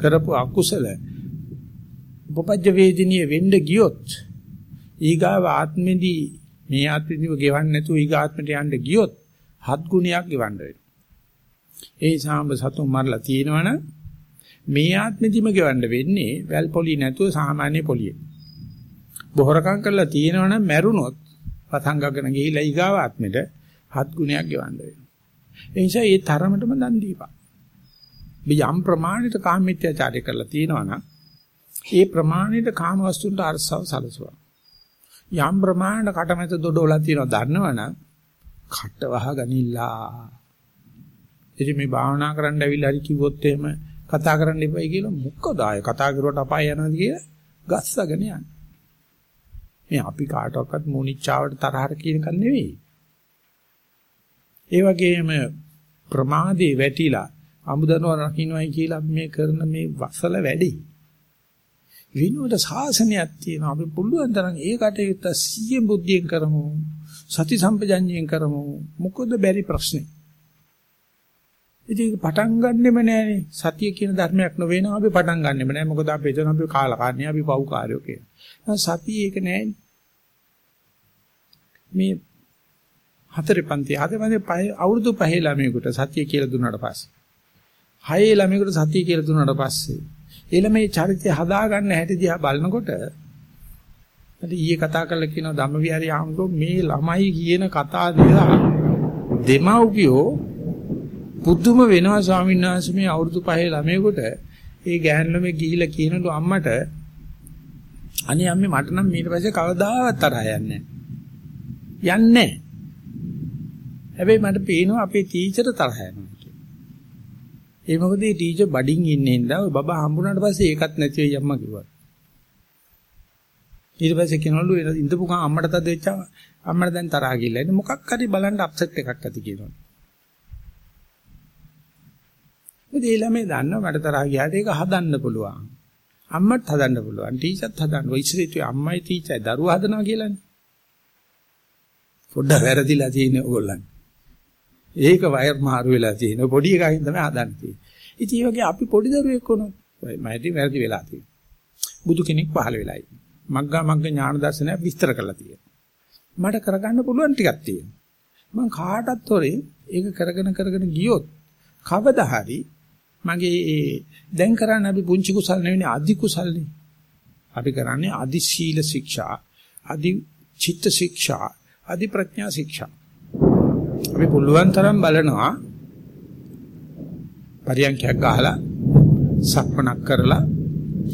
කරපු අකුසල උපපජ්ජ වේදිනිය වෙන්න ගියොත් ඊගාව ආත්මෙදී මේ ආත්මෙදිව ගෙවන්නේ නැතුව ඊගාත්මට යන්න ගියොත් හත් ගුණයක් ගෙවන්න වෙනවා. ඒ සාම්බ සතුන් මරලා තියෙනවනම් මේ ආත්මෙදිම ගෙවන්න වෙන්නේ වැල් පොලි නැතුව සාමාන්‍ය පොලියේ. බොහොරකම් කරලා තියෙනවනම් මැරුණොත් පතංගගෙන ගිහිලා ඊගාව ආත්මෙට හත් ගුණයක් ගෙවන්න වෙනවා. ඒ නිසා ඒ තරමටම දන් දීපන්. යම් ප්‍රමාණිත කාමීත්‍යචාරය කරලා තියෙනවනම් ඒ ප්‍රමාණයට කාම වස්තුන්ට අරසව සලසුවා. යම් ප්‍රමාණයට කටමැත දොඩවලා තියෙනවා දන්නවනම් කට වහගනිලා. ඉතින් මේ භාවනා කරන්න ඇවිල්ලා හරි කිව්වොත් එහෙම කතා කරන්න එපයි කියලා මොකද ආය කතා කරුවට අපාය යනවාද කියලා ගස්සගෙන යන්නේ. මේ අපි කාටවත් මොනිච්චාවට තරහට කියන එක නෙවෙයි. ඒ වගේම ප්‍රමාදේ වැටිලා අමුදනව රකින්නයි කියලා මේ කරන මේ වසල වැඩි. විනෝද සාසනයක් තියෙනවා අපි පුළුවන් තරම් ඒ කටයුත්ත සිය බුද්ධියෙන් කරමු සති සම්පජඤ්ඤයෙන් කරමු මොකද බැරි ප්‍රශ්නේ ඉතින් පටන් ගන්නෙම නෑනේ. සතිය කියන ධර්මයක් නොවේ නම් අපි පටන් ගන්නෙම නෑ. මොකද අපි එතන අපි කාලකාරණිය අපි පව්කාරයෝ කියන. සතිය ඒක නෑනේ මේ හතරේ පන්ති හතරේ පහේ අවුරුදු පහේ ළමයෙකුට සතිය කියලා දුන්නාට පස්සේ. හයේ ළමයෙකුට සතිය කියලා දුන්නාට පස්සේ. ඊළමේ චරිතය හදාගන්න හැටි දිහා බලනකොට මට ඊයේ කතා කරලා කියනවා ධම්මවිහාරී ආමරෝ මේ ළමයි කියන කතා දිහා දෙමව්පියෝ පුදුම වෙනවා ස්වාමීන් වහන්සේ මේ අවුරුදු පහේ ළමයෙකුට ඒ ගෑනු ළමයි ගිහිලා කියනලු අම්මට අනේ අම්මේ මට නම් ඊට පස්සේ කවදාවත් තරහ යන්නේ නැහැ. යන්නේ හැබැයි මට පේනවා අපේ ටීචර් තරහ යනවා. ඒ මොකද මේ ටීචර් බඩින් ඉන්නේ හින්දා ඔය බබා හම්බුනාට පස්සේ ඒකත් නැති වෙයි අම්මා කිව්වා. ඊට පස්සේ කෙනවලු ඉඳපු ගමන් අම්මට තද වෙච්චා අම්මට දැන් තරහා ගිල්ලා ඉන්නේ මොකක් හරි බලන්න අප්සෙට් එකක් ඇති කියනවා. මොකද ඒ ළමයි දන්නවා මට තරහා ගියාට ඒක හදන්න පුළුවන්. අම්මත් හදන්න පුළුවන් ටීචර්ත් හදන්න. ඔය ඉස්සරේ අම්මයි ටීචර්යි දරුවා හදනවා කියලානේ. පොඩ්ඩක් වැරදිලා තියෙන ඕගොල්ලන්. ඒක වයර් මාරු වෙලා තියෙන පොඩි එකකින් තමයි හදන්නේ. ඉතින් ඒ වගේ අපි පොඩි දරුවෙක් වුණොත් මයිටි වැරදි වෙලා තියෙනවා. බුදු කෙනෙක් පහළ වෙලා ඉන්නේ. මග්ගා මග්ග ඥාන දර්ශනය විස්තර කරලා තියෙනවා. මට කරගන්න පුළුවන් ටිකක් තියෙනවා. මම කාටත් හොරේ ඒක කරගෙන කරගෙන ගියොත් කවදා හරි මගේ ඒ දැන් කරන්නේ අපි පුංචි කුසල් නෙවෙයි අධි කුසල්නේ. අපි කරන්නේ අධි සීල ශික්ෂා, අධි චිත්ත ශික්ෂා, අධි ප්‍රඥා ශික්ෂා. අපි පුළුවන් තරම් බලනවා පරියන්ඛයක් ගහලා සක්මනක් කරලා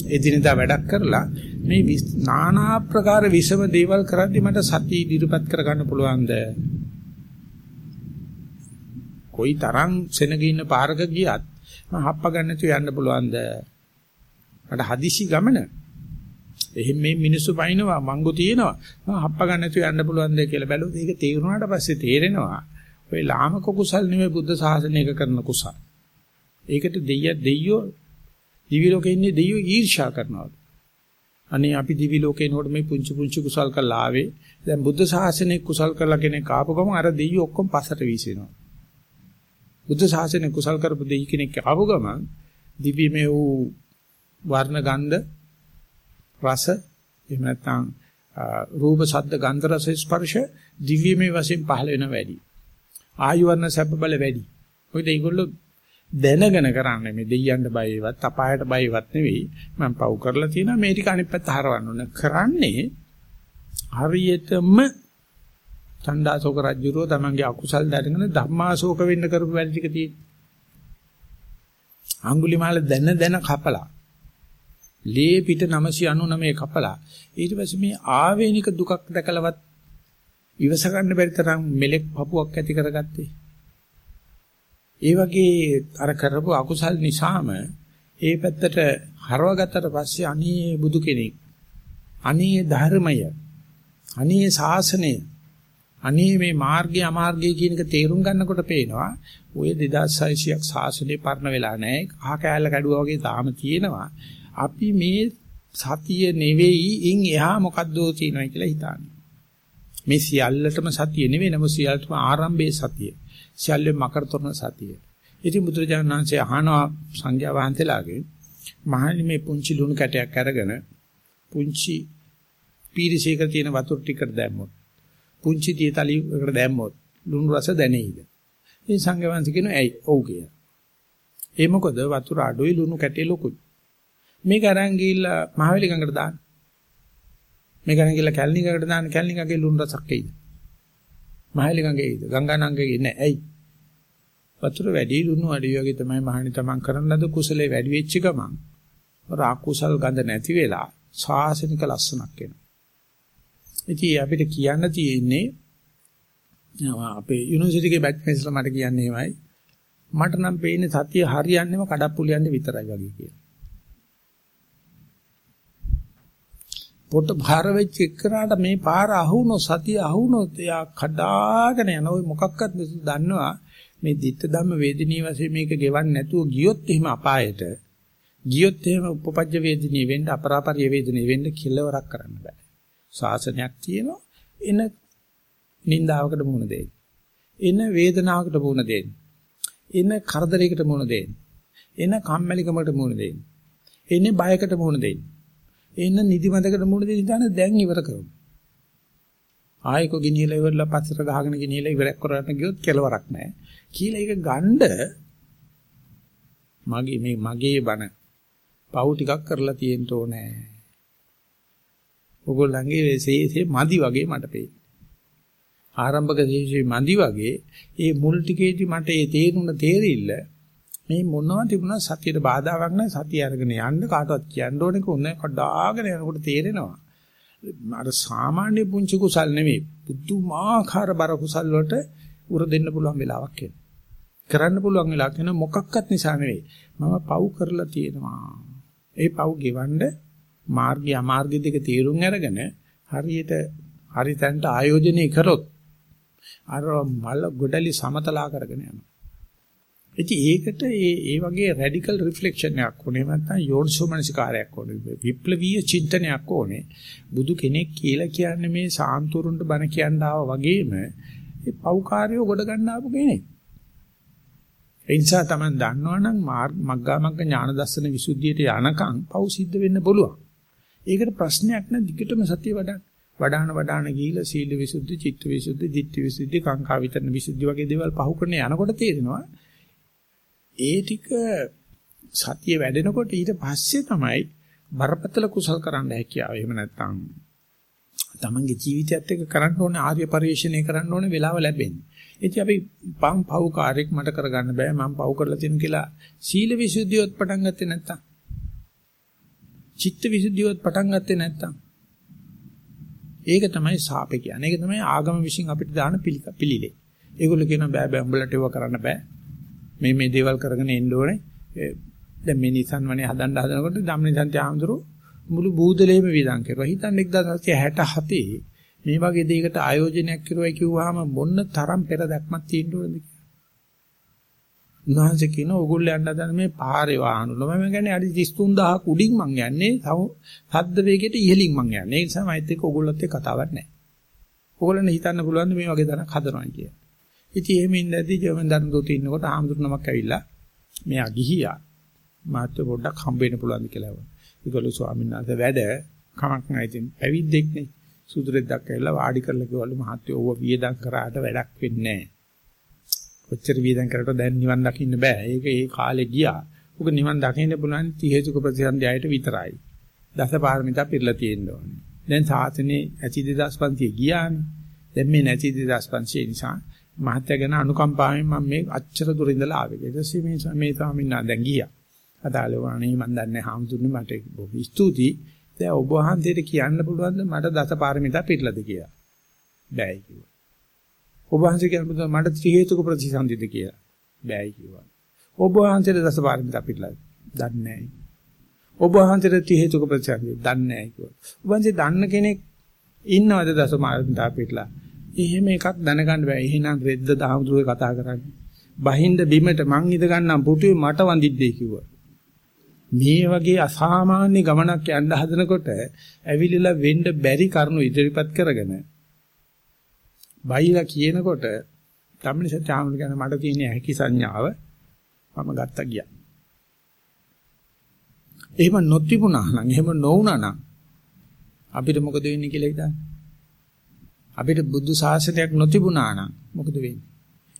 එදිනදා වැඩක් කරලා මේ নানা ආකාර විසම දේවල් කරද්දි මට සතිය ඉදිරිපත් කරගන්න පුළුවන්ද? කොයි තරම් සෙනග ඉන්න පාරක ගියත් මම හප්ප ගන්න තු යන්න පුළුවන්ද? මට හදිසි ගමන. එහෙන් මේ මිනිස්සු පයින්නවා මංගු තියෙනවා. මම හප්ප ගන්න තු යන්න පුළුවන්ද කියලා බැලුවොත් ඒක තේරුණාට පස්සේ තේරෙනවා. ඔය ලාමක කුසල් නෙමෙයි බුද්ධ ශාසනයක කරන කුසල්. ඒකට දෙය දෙයියෝ දිවි ලෝකේ ඉන්නේ දෙයියෝ ඊර්ෂ්‍යා කරනවා. අනේ අපි දිවි ලෝකේ නෝඩ මේ පුංචි පුංචි කුසල් කරලා ආවේ. දැන් බුද්ධ ශාසනයේ කුසල් කරලා කෙනෙක් ආපු ගමන් අර දෙයියෝ ඔක්කොම පස්සට වීසිනවා. බුද්ධ ශාසනයේ කුසල් කරපු දෙයි කෙනෙක් ආපු ගමන් දිවිමේ වූ වර්ණ ගන්ධ රස එහෙම නැත්නම් රූප ශබ්ද ගන්ධ රස ස්පර්ශ දිව්‍යමය වශයෙන් පහළ වෙන වැඩි. ආයු වර්ණ සැප බල වැඩි. මොකද ඒගොල්ලෝ දැනගෙන කරන්නේ මේ දෙයියන්ට බයවත් අපායට බයවත් නෙවෙයි මම පව් කරලා තියෙනවා මේ ටික අනිත් පැත්ත හරවන්න ඕන කරන්නේ හරියටම චණ්ඩාසෝක රජුරෝ තමන්ගේ අකුසල් දැනගෙන ධම්මාසෝක වෙන්න කරපු වැඩ ටික තියෙන්නේ. අඟුලිමාල දැන දැන කපලා. ලේ පිට 999 කපලා. ඊට පස්සේ මේ ආවේනික දුකක් දැකලවත් ඉවස ගන්න බැරි තරම් මෙලෙක් පපුවක් ඇති කරගත්තේ. ඒ වගේ අර කරපු අකුසල් නිසාම ඒ පැත්තට හරවගත්තට පස්සේ අනේ බුදු කෙනෙක් අනේ ධර්මය අනේ ශාසනය අනේ මේ මාර්ගය අමාර්ගය කියන එක තේරුම් ගන්නකොට පේනවා ඔය 2600ක් ශාසනය පරණ වෙලා නැහැ කහ කෑල්ල කැඩුවා වගේ තාම තියෙනවා අපි මේ සතිය නෙවෙයි ඉන් එහා මොකද්දෝ තියෙනවා කියලා හිතන්නේ මේ සියල්ලටම සතිය නෙවෙයි නමුත් සියල්ලටම ආරම්භයේ සතිය. සියල්ලේ මකර තොරණ සතිය. ඉතින් බුදුරජාණන් වහන්සේ අහනවා සංඝයා වහන්සේලාගෙන් මහණනි මේ පුංචි ලුණු කැටයක් අරගෙන පුංචි පීරිසයක තියෙන වතුර ටිකට දැම්මොත් පුංචි තීතලියකට දැම්මොත් ලුණු රස දැනෙයිද? ඉතින් සංඝයා වහන්සේ කියනවා ඇයි? ඔව් කියලා. ඒ මොකද වතුර අඩුයි ලුණු කැටේ ලොකුයි. මේක අරන් ගිහිල්ලා මහවැලි ගඟට දාන්න. මේක අරන් ගිහිල්ලා කැලණි ගඟට දාන්න කැලණි ගඟේ ලුණු රසක් එයිද? මහවැලි ගඟේ එයිද? ගංගා නංගගේ නෑ. ඇයි? වතුර වැඩි ලුණු අඩු වගේ තමයි මහණි තමන් කරන ලද කුසලේ වැඩි වෙච්ච ගමන් රාකුසල් ගඳ නැති වෙලා සාසනික ලස්සනක් එනවා. ඉතින් අපිට කියන්න තියෙන්නේ අපේ යුනිවර්සිටි එකේ බැච් මේස්ලා මට කියන්නේ එමයයි මට නම් පේන්නේ සතිය හරියන්නේම කඩප්පුලියන්නේ විතරයි වගේ කියලා. පොට භාර වෙච්ච එක්කනට මේ පාර අහුනොත් සතිය අහුනොත් එයා කඩාගෙන යන ඔය මොකක්වත් දන්නවා මේ ditta ධම්ම වේදිනී වශයෙන් මේක ගෙවන්නේ නැතුව ගියොත් එහෙම අපායට ගියොත් එහෙම උපපජ්ජ වේදිනී වෙන්න අපරාපරිය වේදිනී වෙන්න කිලවරක් කරන්න බෑ. ශාසනයක් තියෙනවා එන නින්දාවකට මුහුණ දෙන්න. එන වේදනාවකට මුහුණ දෙන්න. එන කරදරයකට මුහුණ දෙන්න. එන කම්මැලිකමකට මුහුණ දෙන්න. එන්නේ බයකට මුහුණ දෙන්න. එන්න නිදිමතකට මුහුණ දෙන්න ඉතින් දැන් ඉවර කරමු. ආයෙක ගෙනියලා ඉවරලා පස්සට ගහගෙන ගෙනියලා ඉවරක් කරන්න ගියොත් කෙලවරක් නැහැ. කියලා ඒක ගණ්ඩ මගේ මේ මගේ බණ පව් ටිකක් කරලා තියෙන්න ඕනේ. ඔගොල්ලන්ගේ විශේෂේ මදි වගේ මට පේනවා. ආරම්භක දේශේ මදි වගේ ඒ මුල් ටිකේදී මට ඒ තේරුණ තේරිල්ල මේ මොනවා තිබුණා සතියට බාධාවක් නැහැ. සතිය අරගෙන යන්න කාටවත් කියන්න ඕනෙක උන්නේ කඩාගෙන යනකොට තේරෙනවා. අර සාමාන්‍ය පුංචි කුසල් නෙමෙයි පුදුමාකාර බර කුසල් වලට උර දෙන්න පුළුවන් වෙලාවක් එනවා. කරන්න පුළුවන් වෙලාවක් එන මොකක්වත් නිසා නෙවෙයි. මම පව් කරලා තියෙනවා. ඒ පව් ගෙවන්න මාර්ගය අමාර්ගය දෙක තීරුම් අරගෙන හරියට හරිතන්ට ආයෝජනය කරොත් අර මල ගොඩලි සමතලා කරගෙන යනවා. ඉතින් ඒකට ඒ ඒ වගේ රැඩිකල් රිෆ්ලෙක්ෂන් එකක් ඕනේ නැත්නම් යෝනිසෝමනසිකාරයක් ඕනේ. විප්ලවීය චින්තනයක් ඕනේ. බුදු කෙනෙක් කියලා කියන්නේ මේ සාන්තුරුන්ට බණ කියන්න ආවා වගේම ඒ පෞකාරයෝ ගොඩ ගන්න ආපු කෙනෙක්. ඒ නිසා තමයි දන්නවනම් මග්ගා මග්ග ඥාන දර්ශන විසුද්ධියට යනකම් පව් සිද්ධ වෙන්න පුළුවන්. ඒකට ප්‍රශ්නයක් නැ දිගටම සතිය වඩන්න. වඩාන වඩාන ගිහිලා සීල විසුද්ධි, චිත්ත විසුද්ධි, ditthi විසුද්ධි, කාංකා විතරන විසුද්ධි වගේ දේවල් පහු කරන යනකොට තේරෙනවා ඒ ටික සතිය වැඩෙනකොට ඊට පස්සේ තමයි බරපතල කුසල් කරන්න හැකියාව. එහෙම නැත්නම් තමන්ගේ ජීවිතයත් එක්ක කරන්න ඕනේ ආර්ය පරිශ්‍රණය කරන්න ඕනේ වෙලාව ලැබෙන්නේ. ඉතින් අපි පම් පව් කාර්යයක් මට කරගන්න බෑ මම පව් කරලා තියෙන කියලා සීල විසුද්ධියවත් පටන් ගත්තේ නැත්තම් චිත්ත විසුද්ධියවත් පටන් ගත්තේ නැත්තම් ඒක තමයි සාපේ කියන්නේ. ඒක තමයි ආගම විශ්ින් අපිට දාන පිළිලේ. ඒගොල්ලෝ කියනවා බෑ බෑ උඹලට ඒව කරන්න බෑ. මේ මේ දේවල් කරගෙන එන්න ඕනේ. දැන් මේ නිසන් වනේ හදන්න හදනකොට ධම්මනිසන්ති ආමඳුරු මුළු බූදලේම වියදම් කරුවා. හිතන්න 1967 මේ වගේ දෙයකට ආයෝජනයක් කරුවයි කිව්වහම මොන්න තරම් පෙර දැක්මක් තියෙන්න ඕනද කියලා. උන්වහන්සේ කියන ඕගොල්ලෝ යන්න හදන මේ පාරේ වාහන වල මම කියන්නේ අඩි 33000ක් උඩින් මං යන්නේ සද්ද වේගයට ඉහළින් මං යන්නේ. ඒ නිසා මයිත් එක්ක ඕගොල්ලොත් එක්ක කතාවක් නැහැ. ඕගොල්ලන් හිතන්න පුළුවන් මේ වගේ දණක් හදනවා කියලා. ඉතින් එහෙම ඉඳදී ජර්මන් දරන දොත ඉන්නකොට ආම්දුරනමක් ඇවිල්ලා මෙයා ගිහියා මාත් පොඩ්ඩක් හම්බ වෙන්න පුළුවන්ද කියලා. ඒගොල්ලෝ ස්වාමීන් වහන්සේ වැඩ කමක් නැහැ ඉතින් පැවිද්දෙක් නේ. සුදුරෙද්දක් ඇවිල්ලා වාඩි කරලා කිව්වලු මහත්තයෝ ඕව වියදම් කරාට වැඩක් වෙන්නේ නැහැ. කොච්චර වියදම් කරලා දැන් නිවන් දකින්න බෑ. ඒක ඒ කාලේ ගියා. උක නිවන් දකින්න පුළුවන් ති හේතුක ප්‍රතිසන්දියයට විතරයි. දසපාරමිතා පිරලා තියෙන්න ඕනේ. දැන් සාසනේ ඇචි 2500 ගියානේ. දැන් මේ නැචි 2500 නිසා මහත්ය ගැන අනුකම්පාවෙන් මම මේ අච්චර දුර ඉඳලා ආවේ. ඊට පස්සේ මේ මේ ස්වාමීන් වහන්සේ දැන් ගියා. අදාළ වුණානේ මම දන්නේ හාමුදුරනේ මට බොහොම ස්තුතියි. දැන් ඔබ වහන්සේට කියන්න පුළුවන්ද මට දසපාරමිතා පිරලාද කියලා? බෑයි කිව්වා. ඔබ වහන්සේ කියන්න පුළුවන් මට ත්‍රි හේතුක ප්‍රතිසන්දිද කියලා. බෑයි කිව්වා. ඔබ වහන්සේට දසපාරමිතා පිරලාද? දන්නේ නැහැ. ඔබ වහන්සේට ත්‍රි හේතුක ප්‍රතිසන්දිද? දන්නේ නැහැ කිව්වා. ඔබ වහන්සේ දන්න කෙනෙක් ඉන්නවද දසපාරමිතා පිරලා? එහෙම එකක් දැනගන්න බෑ. එහෙනම් රෙද්ද දහමුදුරේ කතා කරන්නේ. බහින්ද බිමට මං ඉඳ ගන්නම් පුටුවේ මට වඳිද්දී කිව්වා. මේ වගේ අසාමාන්‍ය ගමනක් යන්න හදනකොට ඇවිලිලා වෙන්න බැරි කරුණු ඉදිරිපත් කරගෙන බයිලා කියනකොට ධම්මනිස චාමල කියන මට තියෙන හැකි සංඥාව මම ගත්තා ගියා. එහෙම නොතිබුණා නම් එහෙම නොවුණා නම් අපිට මොකද වෙන්නේ කියලා හිතන්න. අපිට බුද්ධ ශාසනයක් නොතිබුණා නම් මොකද වෙන්නේ?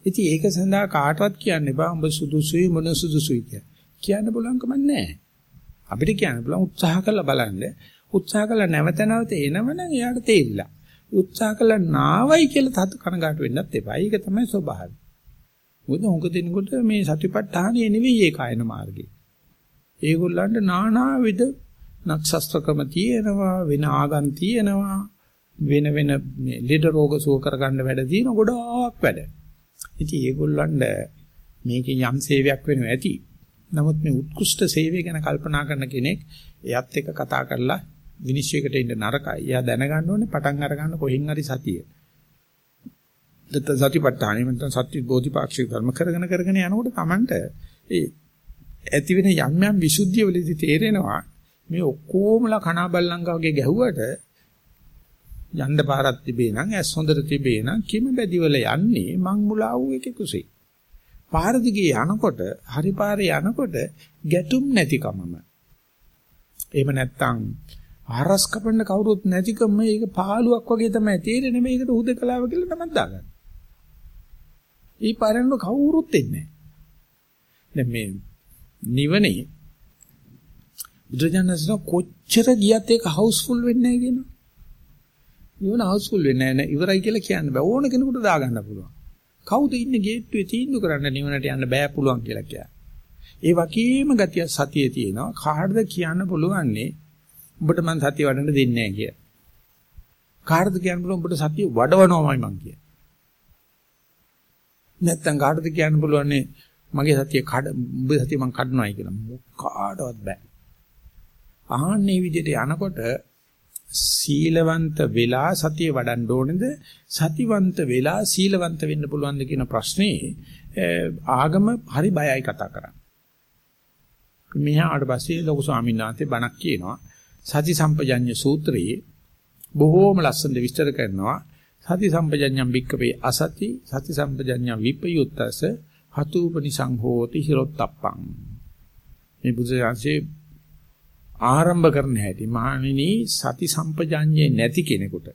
ඉතින් ඒක සඳහා කාටවත් කියන්න එපා උඹ සුදුසුයි මොන සුදුසුයි කියලා. කියන්න බලංකම නැහැ. අපිට කියන්න බලන් උත්සාහ කරලා බලන්න. උත්සාහ කළා නැවත නැවත එනවනම් එයාට තේරිලා. උත්සාහ කළා නාවයි කියලා තත් කනගාටු වෙන්නත් එපා. ඒක තමයි ස්වභාවය. මොකද හොඟ දෙනකොට මේ සතිපට්ඨානිය නෙවෙයි ඒ කායන මාර්ගේ. ඒගොල්ලන්ට নানা විද නක්ෂස්ත්‍ර ක්‍රම තියෙනවා වෙන ආගම් තියෙනවා වෙන වෙන මේ ලෙඩ රෝග සුව කරගන්න වැඩ තියෙන ගොඩාක් වැඩ. ඉතින් ඒගොල්ලන්ට මේකේ යම් සේවයක් වෙනවා ඇති. නමුත් මේ උත්කෘෂ්ඨ සේවය ගැන කල්පනා කරන කෙනෙක් එයත් එක්ක කතා කරලා විනිශ්චයකට ඉන්න නරකයි. එයා දැනගන්න ඕනේ පටන් අරගන්න කොහෙන් හරි සතිය. දත්ත සතිපට්ඨානෙ මන්ට සත්‍ය බෝධිපාක්ෂික ධර්ම කරගෙන කරගෙන යනකොට Tamanට ඒ ඇති වෙන යම් යම් විසුද්ධිය වලදී තේරෙනවා මේ ඔක්කොමලා කණා බල්ලංගා වගේ ගැහුවට යන්න පාරක් තිබේ නම් ඇස් හොඳට තිබේ නම් කිම බැදිවල යන්නේ මං මුලා වූ එකේ කුසේ. පාර දිගේ යනකොට හරි පාරේ යනකොට ගැටුම් නැතිකමම. එහෙම නැත්තම් ආරස් කපන්න කවුරුත් නැතිකම මේක පාළුවක් වගේ තමයි තේරෙන්නේ මේකට උදකලාව කියලා තමයි දාගන්න. ඊ පාරෙන් කවුරුත් එන්නේ නැහැ. දැන් මේ නිවනේ බුදුජානසන කොච්චර ගියත් ඒක හවුස්ෆුල් වෙන්නේ නැහැ කියනවා. නිවන හවුස්ෆුල් වෙන්නේ නැහැ ඉවරයි කියලා කියන්න බෑ. ඕන කෙනෙකුට දාගන්න පුළුවන්. කවුද ඉන්නේ ගේට්ටුවේ තීන්දුව කරන්න නිවනට යන්න බෑ පුළුවන් කියලා කියන්නේ. ඒ වගේම ගතිය සතියේ තියෙනවා. කාටද කියන්න පුළුවන්නේ ඔබට මං සතිය වඩන්න දෙන්නේ නැහැ කියලා. කාටද කියන්න පුළුවන් ඔබට සතිය වඩවනවාමයි මං කිය. නැත්තම් කාටද කියන්න පුළුවන්නේ මගේ සතිය කඩ ඔබ සතිය මං කඩනවායි කියලා. කාටවත් බෑ. ආන්නේ විදිහට යනකොට සීලවන්ත වෙලා සතිය වඩන්න ඕනේද සතිවන්ත වෙලා සීලවන්ත වෙන්න පුළුවන්ද කියන ප්‍රශ්නේ ආගම හරි බයයි කතා කරන්නේ. මෙහාට පස්සේ ලොකු ස්වාමීන් වහන්සේ බණක් කියනවා සති සම්පජඤ්ඤ සූත්‍රයේ බොහෝම ලස්සනට විස්තර කරනවා සති සම්පජඤ්ඤම් භික්කවේ අසති සති සම්පජඤ්ඤම් විපයුත්තස හතුපනිසං හෝති හිරොත්තප්පං මේ බුදුසසුනේ ආරම්භ කරන්න හැටි මහණෙනි සති සම්පජඤ්ඤේ නැති කෙනෙකුට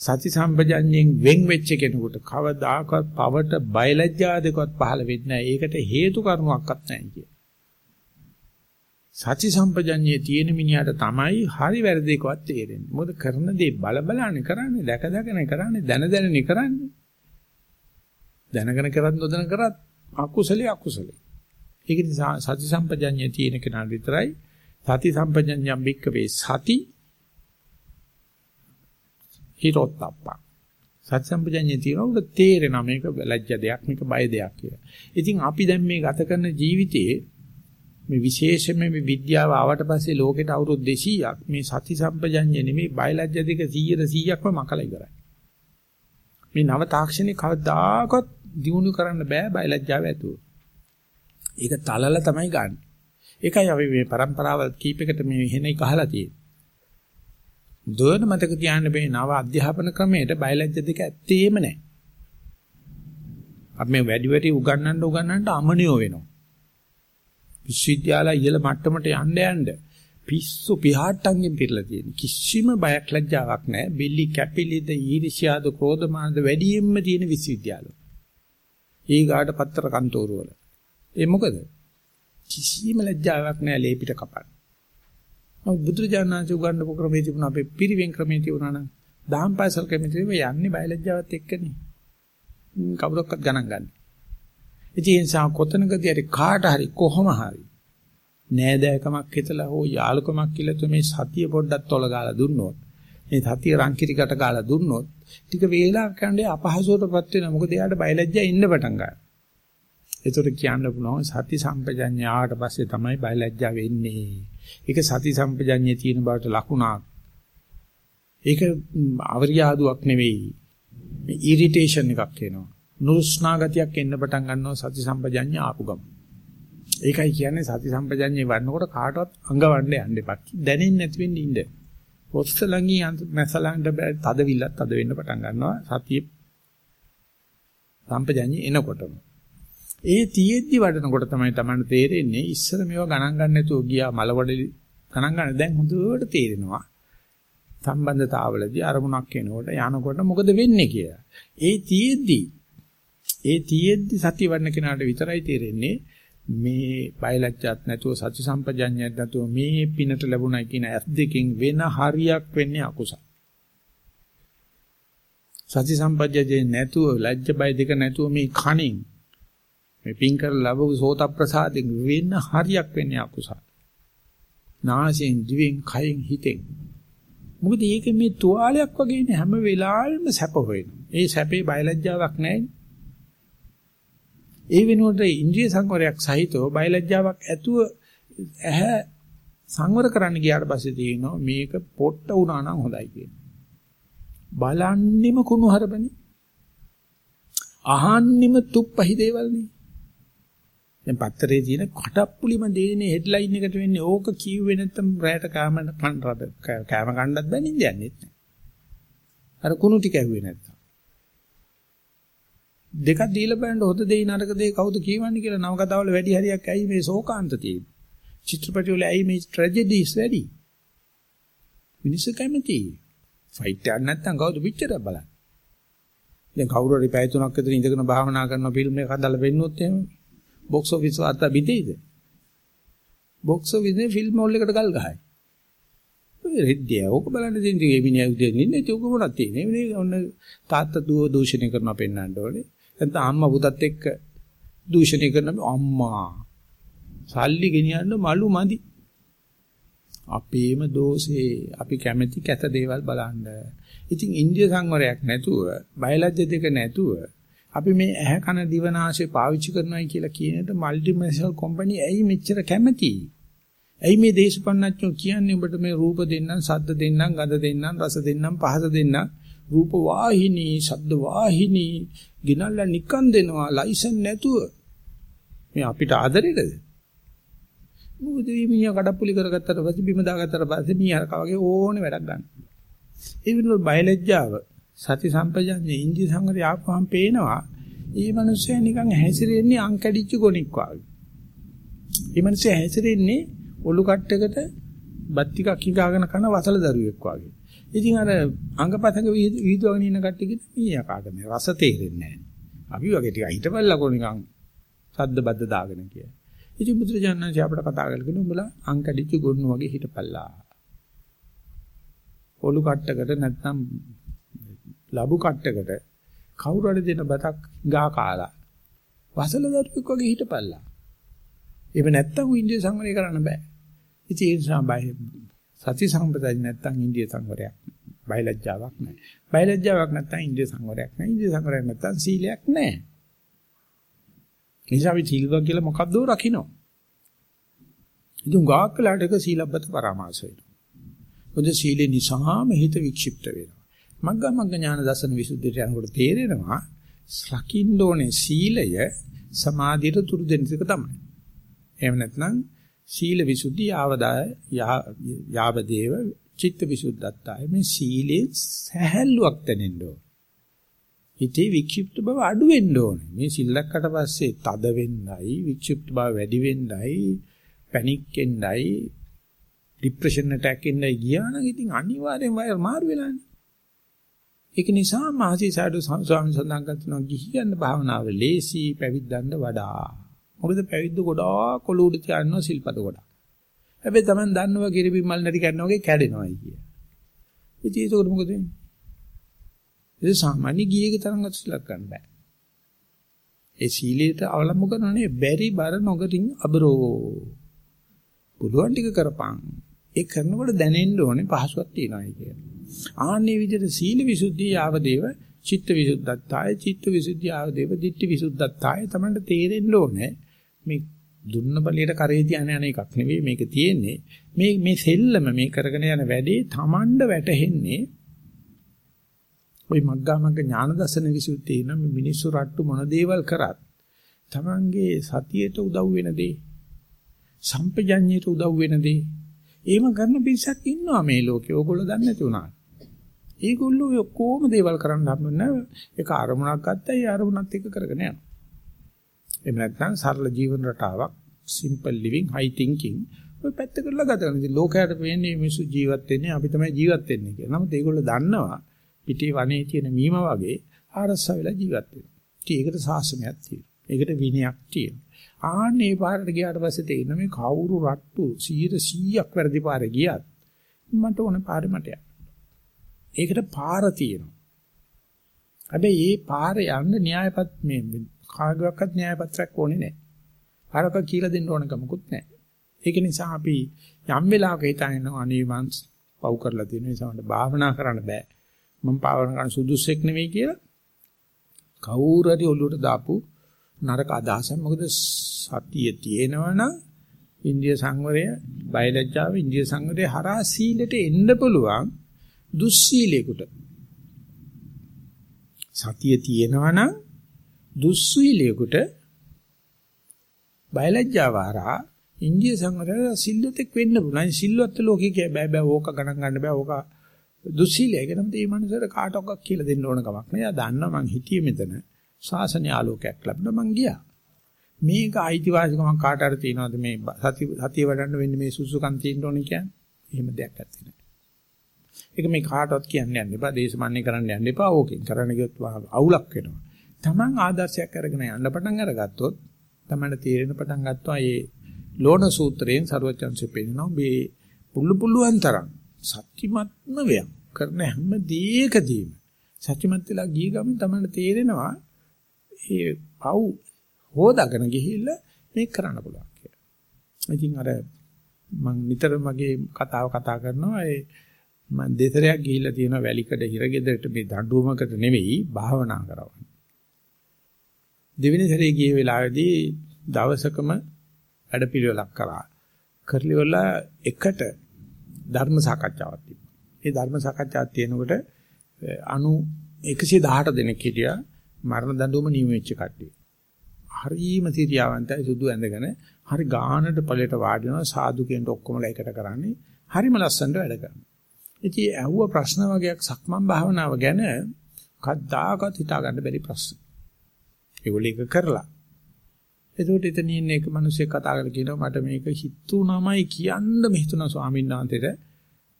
සති සම්පජඤ්ඤයෙන් වෙන් වෙච්ච කෙනෙකුට කවදාකවත් පවට බයලජ්ජා දෙකවත් පහළ වෙන්නේ නැහැ. ඒකට හේතු කරුණක්වත් නැහැ කිය. සති සම්පජඤ්ඤයේ තියෙන මිනිහට තමයි හරි වැරදි එකවත් තේරෙන්නේ. මොකද කරන දේ බල බලානේ කරන්නේ, දැක දැකනේ කරන්නේ, දැන දැනනේ කරන්නේ. දැනගෙන කරත් නොදැන කරත් අකුසලේ අකුසලේ. ඒක නිසා සති සම්පජඤ්ඤයේ තියෙන කෙනාට විතරයි සති සම්පජඤ්ඤම් බික්කවේ සති හිරොත්තප්පා සති සම්පජඤ්ඤය තියෙනකොට තේරෙනවා මේක ලැජ්ජ දෙයක් මේක බය දෙයක් කියලා. ඉතින් අපි දැන් මේ ගත කරන ජීවිතයේ මේ විශේෂයෙන්ම මේ විද්‍යාව ආවට පස්සේ ලෝකෙට අවුරුදු 200ක් මේ සති සම්පජඤ්ඤය නෙමෙයි බය ලැජ්ජ දෙක 100%ක්ම මකලා ඉවරයි. මේ නව තාක්ෂණික කවදාකවත් දිනු කරන්න බෑ බය ලැජ්ජාව ඇතුව. ඒක තලල තමයි ගන්න. ඒකයි අපි මේ પરම්පරාවල් කීපයකට මේ හෙනේ ගහලා තියෙන්නේ. දුවන මතක තියාගන්න බෑ නව අධ්‍යාපන ක්‍රමයට බයලජ්‍ය දෙක ඇත්තේම නැහැ. අපි මේ වැඩි වැඩි උගන්වන්න උගන්වන්න අමනියෝ වෙනවා. විශ්වවිද්‍යාල ඉහළ මට්ටමට යන්න යන්න පිස්සු පිහාට්ටන්ගෙන් පිරලා තියෙන කිසිම බයක් ලැජ්ජාවක් නැහැ. බිල්ලි කැපිලිද ඊර්ෂ්‍යාද ක්‍රෝධමානද වැඩියෙන්ම තියෙන විශ්වවිද්‍යාල. ඊගාට පත්‍ර කන්තෝරු වල. ඒ මොකද? කිසිම ලැජ්ජාවක් නැහැ ලේපිට කපන්න. නමුත් බුදුරජාණන්සේ උගන්වපු ක්‍රමයේ තිබුණ අපේ පිරිවෙන් ක්‍රමයේ තිබුණා නම් දහම් පාසල් ක්‍රමයේ තිබුණ යන්නේ බයලජ්ජාවත් එක්කනේ. කවුරක්වත් ගණන් ගන්න. ඉතින් ඒ නිසා කොතනකදී හරි කාට හරි කොහොම හරි නෑදෑකමක් හිතලා හෝ යාළුකමක් කියලා තුමේ සතිය පොඩ්ඩක් තොල ගාලා දුන්නොත් මේ සතිය රංකිරිකට ගාලා දුන්නොත් ටික වේලාවක් යනදී අපහසුවටපත් වෙනවා මොකද එයාට බයලජ්ජා ඉන්න පටන් ගන්නවා ඒතර කියන්න පුළුවන් සති සම්පජඤ්ඤය ආවට පස්සේ තමයි බයලජ්ජා වෙන්නේ. ඒක සති සම්පජඤ්ඤයේ තියෙන බවට ලකුණක්. ඒක අවරියාදුවක් නෙවෙයි. මේ ඉරිටේෂන් එකක් එනවා. නුරුස්නා ගතියක් එන්න පටන් ගන්නවා සති සම්පජඤ්ඤය ආපු ගම. ඒකයි කියන්නේ සති සම්පජඤ්ඤේ වඩනකොට කාටවත් අඟවන්න යන්න එපා. දැනෙන්නේ නැති වෙන්න ඉන්න. පොස්සලංගී මැසලංග තදවිල්ලත් තද වෙන්න පටන් ගන්නවා. සතිය සම්පජඤ්ඤය එනකොටම. ඒ තියෙද්දි වඩනකොට තමයි Taman තේරෙන්නේ ඉස්සර මේවා ගණන් ගන්න නැතුව ගියා මලවඩලි ගණන් ගන්න දැන් හොඳට තේරෙනවා. සම්බන්ධතාවවලදී අරමුණක් එනකොට යනකොට මොකද වෙන්නේ කියලා. ඒ තියෙද්දි ඒ තියෙද්දි සතිය වඩන කෙනාට විතරයි තේරෙන්නේ මේ බයලජ්ජාත් නැතුව සති සම්පජඤ්ඤයත් නැතුව මේ පිනට ලැබුණයි කියන ඇස් දෙකෙන් වෙන හරියක් වෙන්නේ අකුසල. සති සම්පජ්ජයේ නැතුව ලැජ්ජ බය දෙක නැතුව මේ කණින් මේ පින් කර ලැබු සෝත ප්‍රසාදෙන් වෙන හරියක් වෙන්නේ අකුසල. නාසයෙන් දිවෙන් කයෙන් හිතෙන්. මොකද මේක මේ තුවාලයක් වගේ නේ හැම වෙලාවෙම සැප හොයනවා. ඒ සැපේ බයලජ්ජාවක් නැහැ. ඒ වෙනුවට ඉන්ද්‍රිය සංවරයක් සහිතව බයලජ්ජාවක් ඇතුව ඇහැ සංවර කරන්න ගියාට පස්සේ තියෙනවා මේක පොට්ට වුණා නම් හොඳයි කියන. බලන්නෙම කුණු හරපනේ. අහන්නෙම තුප්පහි දේවල්නේ. දැන් පත්තරේ තියෙන කටප්පුලිම දේනේ හෙඩ්ලයින් එකට වෙන්නේ ඕක කියුවේ නැත්තම් රැයට කෑම කන්න කෑම කන්නත් බෑ නින්ද යන්නේ නැහැ. අර කුණු ටික ඇහුවේ නැත්තම්. දෙකක් දීලා බලන්න හොද දෙයි නරක දෙයි කවුද කියවන්නේ කියලා නවකතාවල වැඩි හරියක් ඇයි මේ ශෝකාන්ත තියෙන්නේ. චිත්‍රපටි වල ඇයි මේ ට්‍රැජඩිස් වැඩි. මිනිස්සු කැමති. ෆයිට් එකක් නැත්තම් කවුද පිච්චරක් බලන්නේ. දැන් කවුරු හරි පැය තුනක් විතර ඉඳගෙන භාවනා කරන ෆිල්ම් එකක් හදලා පෙන්නොත් එහෙම බොක්ස් ඔෆිස් වාර්ත බිඳෙයිද? බොක්ස් ඔෆිස් නේ ෆිල්ම් හෝල් එකට ගල් ගහයි. ඔය රෙද්දිය ඕක බලන්න දෙන්නේ මේ මිනිහා උදේ ඉන්නේ ඒක මොනවද තියෙන්නේ මේ ඔන්න තාත්තා දුව දූෂණය කරනවා පෙන්වන්න ඕනේ නැත්නම් අම්මා පුතත් එක්ක දූෂණය කරන අම්මා. සල්ලි ගෙනියන්න මලු මදි. අපේම දෝෂේ. අපි කැමැති කැත දේවල් බලන්න. ඉතින් ඉන්දිය සංවරයක් නැතුව බයලජ්‍ය දෙක නැතුව අපි මේ ඇහැ කන දිව නාසය පාවිච්චි කරනවායි කියලා කියනට මල්ටිනේෂනල් කම්පැනි ඇයි මෙච්චර කැමති? ඇයි මේ දේශපන්නච්චෝ කියන්නේ ඔබට මේ රූප දෙන්නම්, ශබ්ද දෙන්නම්, ගඳ දෙන්නම්, රස දෙන්නම්, පහස දෙන්නම්, රූප වාහිනී, ශබ්ද වාහිනී ගිනල්ලා නිකන් දෙනවා ලයිසන් නැතුව. මේ අපිට ආදරේද? මොකද මේ මිනිහා කඩප්පුලි කරගත්තට පස්සේ බිම දාගත්තට පස්සේ මීහරක වගේ ඕනේ වැඩක් ගන්න. ඒ වෙනුවට බයලජ්ජාව සති සම්පජඤ්ඤේ ඉන්ද්‍රිය සංවරය ආපුවම පේනවා. මේ මිනිස්සයා නිකන් හැසිරෙන්නේ අං කැඩිච්ච ගොනික් වගේ. මේ මිනිස්සයා හැසිරෙන්නේ ඔලු කට්ටකට බත් ටිකක් හිඟාගෙන කන වසල දරුවෙක් වගේ. ඉතින් අර අංගපතංග වීදුවගෙන ඉන්න කට්ටියකිට මීයා කාගෙන රස තේරෙන්නේ නැහැ. අපි වගේ ටික හිටපල්ලා කො නිකන් සද්ද බද්ද දාගෙන කියලා. ඉතින් බුදුරජාණන් ශ්‍රී අපට කතා කරගෙන උඹලා අංකඩිච්ච ගොන්නු වගේ හිටපල්ලා. පොළු කට්ටකට නැත්නම් ලබු කට්ටකට කවුරු හරි දෙන බතක් ගා කාලා වසල දරුවෙක් වගේ හිටපල්ලා. එහෙම නැත්නම් ඉන්දිය සංවරය කරන්න බෑ. ඉතින් ඒ නිසා බය සති සම්පතයි නැත්නම් ඉන්දිය සංවරයක් බයලජ්ජාවක් නැහැ. බයලජ්ජාවක් නැත්නම් ඉන්දිය සංවරයක් නැහැ. ඉන්දිය සංවරයක් නැත්නම් සීලයක් නැහැ. නිසා අපි සිල්වා කියලා මොකද්ද රකින්න. ඉතින් ගාක් කළාට එක සීලබ්බත පරාමාස වෙනවා. මොකද සීලේ නිසාම හිත වික්ෂිප්ත වෙනවා. මග්ගා මග්ග ඥාන දසන විසුද්ධියට යනකොට තේරෙනවා රකින්න ඕනේ සීලය සමාධියට තුරු දෙන එක තමයි. එහෙම නැත්නම් සීල විසුද්ධි යාවදාය යාවදේව චිත්ත විසුද්ධත්තාය මේ සීලේ සැහැල්ලුවක් දැනෙන්න ඕන. හිතේ වික්ෂිප්ත බව අඩු වෙන්න ඕනේ. මේ සිල්ලක්කට පස්සේ තද වෙන්නයි, වික්ෂිප්ත බව වැඩි වෙන්නයි, පැනික් එන්නයි, ડિප්‍රෙෂන් ඇටැක් එන්නයි ගියා නම් ඉතින් අනිවාර්යෙන් වයර් මාරු වෙලානේ. ඒක නිසා මහසි සාඩු ස්වාමීන් සඳහන් කරනවා ගිහියන් භාවනාව ලේසි පැවිද්දන්ට වඩා. මොකද පැවිද්ද ගොඩාක් කොළුඩ තියනවා සිල්පද ගොඩක්. හැබැයි Taman දන්නවා කිරිබිමල් නැටි කරනවා වගේ කැඩෙනවායි කිය. ඉතින් ඒක මොකද වෙන්නේ? ඒක සාමාන්‍ය ගියේක තරම්වත් සිලක් ගන්න බෑ. ඒ සීලයට අවලම්බ කරනනේ බැරි බර නොගටින් අබරෝ. පුළුවන් ටික කරපන්. ඒ කරනකොට දැනෙන්න ඕනේ පහසුවක් තියනවායි කියන. ආන්නේ විදිහට සීල විසුද්ධිය ආවදේව චිත්ත විසුද්ධත්තාය චිත්ත විසුද්ධිය ආවදේව දිට්ඨි විසුද්ධත්තාය තමයි තේරෙන්න ඕනේ. මේ දුන්න බලියට කරේ තියන යන එකක් නෙවෙයි මේක තියෙන්නේ. මේ මේ සෙල්ලම මේ කරගෙන යන වැඩේ Tamanda වැටහෙන්නේ ওই මග්ගා මග්ග ඥාන දර්ශන විසුද්ධිය නම් මිනිස්සු රට්ටු මොන දේවල් කරත් තමන්ගේ සතියට උදව් වෙන දේ සම්පජඤ්ඤයට උදව් වෙන දේ එහෙම කරන පිරිසක් ඉන්නවා මේ ලෝකේ ඕගොල්ලෝ දන්නේ නැති උනා. ඒගොල්ලෝ ඔක්කොම දේවල් කරන්න හම්බෙන්න ඒක අරමුණක් ගත්තා ඒ අරමුණත් එක්ක කරගෙන යනවා. එහෙම නැත්නම් සරල ජීවන රටාවක් simple living high thinking ඔය පැත්ත කරලා ගත කරන. ඉතින් ලෝකයට පේන්නේ මිනිස්සු ජීවත් වෙන්නේ අපි තමයි ජීවත් වෙන්නේ කියලා. නමුත් ඒගොල්ලෝ දන්නවා පිටේ වනේ තියෙන මීම වගේ ආරස්ස වෙලා ජීවත් වෙනවා. ඒකට සාසනයක් තියෙනවා. ඒකට විනයක් තියෙනවා. ආන්නේ පාරට ගියාට පස්සේ තේින මේ කවුරු රට්ටු 100ක් වැරදි පාරේ ගියත් මට ඕන පාරේ මට යන්න. ඒකට පාර තියෙනවා. හැබැයි මේ පාරේ යන්න න්‍යායපත් මේ කාගවත් න්‍යායපත්‍රයක් ඕනේ නැහැ. පාරක කියලා දෙන්න ඕන කමකුත් නැහැ. ඒක නිසා අපි යම් වෙලාවක හිතන්නේ අනේ මං පව් කරලා තියෙන නිසා මට භාවනා කරන්න බෑ. මම භාවනා කරන්න සුදුසුෙක් නෙවෙයි කියලා කවුරු හරි ඔළුවට දාපු නරක අදහසක්. මොකද සතිය තියෙනවනම් ඉන්දිය සංවරය, බයලජ්ජාව, ඉන්දිය සංවරය හරහා සීලෙට එන්න පුළුවන් දුස්සීලයකට. සතිය තියෙනවනම් දුස්සීලයකට බයලජ්ජාව හරහා ඉන්දිය සංවරය සිල්ලුතෙක් වෙන්න පුළුවන්. සිල්වත් ලෝකේ කිය බෑ බෑ ඕක ගණන් ගන්න බෑ ඕක දුස්සීලය. ඒක නම් මේ මනුස්සයට කාටවත් කියලා දෙන්න ඕන කමක් නෑ. එයා දන්නවා මං හිතියේ මෙතන. ශාසනය ආලෝකයක් ලැබුණා මං ගියා. මේක අයිතිවාසිකමක් කාට හරි තියනවාද මේ සති සතිය වඩන්න වෙන්නේ මේ සුසුකම් තියෙන්න ඕනේ කියන්නේ? එහෙම දෙයක් නැත්තේ නෑ. ඒක මේ කාටවත් කියන්න යන්න එපා. දේශමාන්‍ය කරන්න යන්න එපා. ඕකෙන් කරන්න ගියොත් අවුලක් වෙනවා. Taman ආදර්ශයක් අරගෙන යන්න පටන් අරගත්තොත් තමයි තේරෙන පටන් ගත්තා මේ ලෝණ සූත්‍රයෙන් ਸਰවචන්සේ පෙන්නනවා මේ පුල්ලු පුල්ලුවන් තරම් සත්‍යමත්ම වේය කරන හැම දෙයකදීම සත්‍යමත් වෙලා ගිය ගමන් තමයි තේරෙනවා ඒ පව් හොදාගෙන ගිහිල්ලා මේක කරන්න පුළුවන් කියලා. ඉතින් අර මම නිතර මගේ කතාව කතා කරනවා ඒ මම දෙතරයක් ගිහිල්ලා තියෙන වැලිකඩ හිරගෙදරට මේ දඬුවමකට නෙවෙයි භාවනා කරවන්න. දෙවෙනි සැරේ ගිය වෙලාවේදී දවසකම වැඩපිළිවෙලක් කරා. කරලිවල එකට ධර්ම සාකච්ඡාවක් තිබුණා. ඒ ධර්ම සාකච්ඡාවක් තියෙනකොට අනු 118 දෙනෙක් හිටියා මරණ දඬුවම නියම වෙච්ච කට්ටිය. හරිම සිරියාවන්තයි සුදු ඇඳගෙන හරි ගානට ඵලයට වාඩි වෙනවා සාදු කියන ඔක්කොමලා එකට කරන්නේ හරිම ලස්සනට වැඩ කරනවා. ඉතින් ඇහුව ප්‍රශ්න වගේක් සක්මන් භාවනාව ගැන කද්දාකත් හිතා ගන්න බැරි ප්‍රශ්න. ඒගොල්ලෝ ඒක කරලා. එතකොට එතන ඉන්න එක මිනිහෙක් කතා කරලා කියනවා මට මේක හිතුණමයි කියන්න මෙහිතුණා ස්වාමීන් වහන්සේට.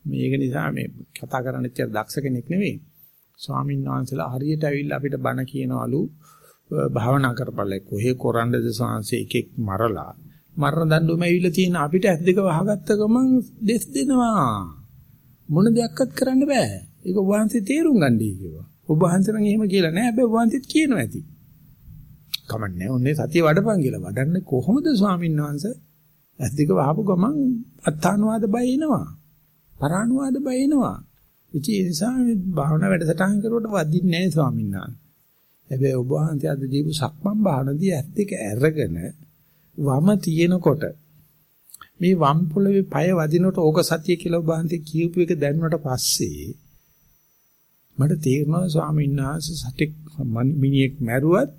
මේක නිසා මේ කතා කරන්න ඉච්ච දක්ෂ කෙනෙක් නෙවෙයි. ස්වාමීන් වහන්සේලා හරියට ඇවිල්ලා අපිට බණ කියනවලු භාවනා කරපළේ කොහේ කොරන්නද සංසේ එකෙක් මරලා මරණ දඬුවම ඇවිල්ලා තියෙන අපිට ඇස් දෙක වහගත්ත ගමන් දෙස් දෙනවා. මොන දෙයක්වත් කරන්න බෑ. ඒක ඔබ වහන්සේ තේරුම් ගන්නයි කිව්වා. ඔබ වහන්සේ නම් එහෙම කියලා නෑ. හැබැයි ඔබ වහන්සේත් කියනවා ඇති. කමන්නේ ඔන්නේ සතිය වඩපන් කියලා. වඩන්නේ කොහොමද ස්වාමීන් වහන්සේ? ඇස් දෙක වහපු ගමන් අත්තානුවාද බය එනවා. පරානුවාද බය එනවා. ඉතින් ඒ නිසා භාවනා වැඩසටහන් කරුවට වදින්නේ නැහැ ස්වාමීන් වහන්සේ. හැබැයි ඔබ වහන්සේ අද දීපු සක්මන් භාවනදී ඇස් දෙක ඇරගෙන වම තියෙනකොට මේ වම් පොළවේ පය වදිනකොට ඕක සතිය කියලා ඔබ වහන්සේ කියපු එක දැනුණට පස්සේ මට තේරෙනවා ස්වාමීන් වහන්සේ සතෙක් මිනිහෙක් මැරුවත්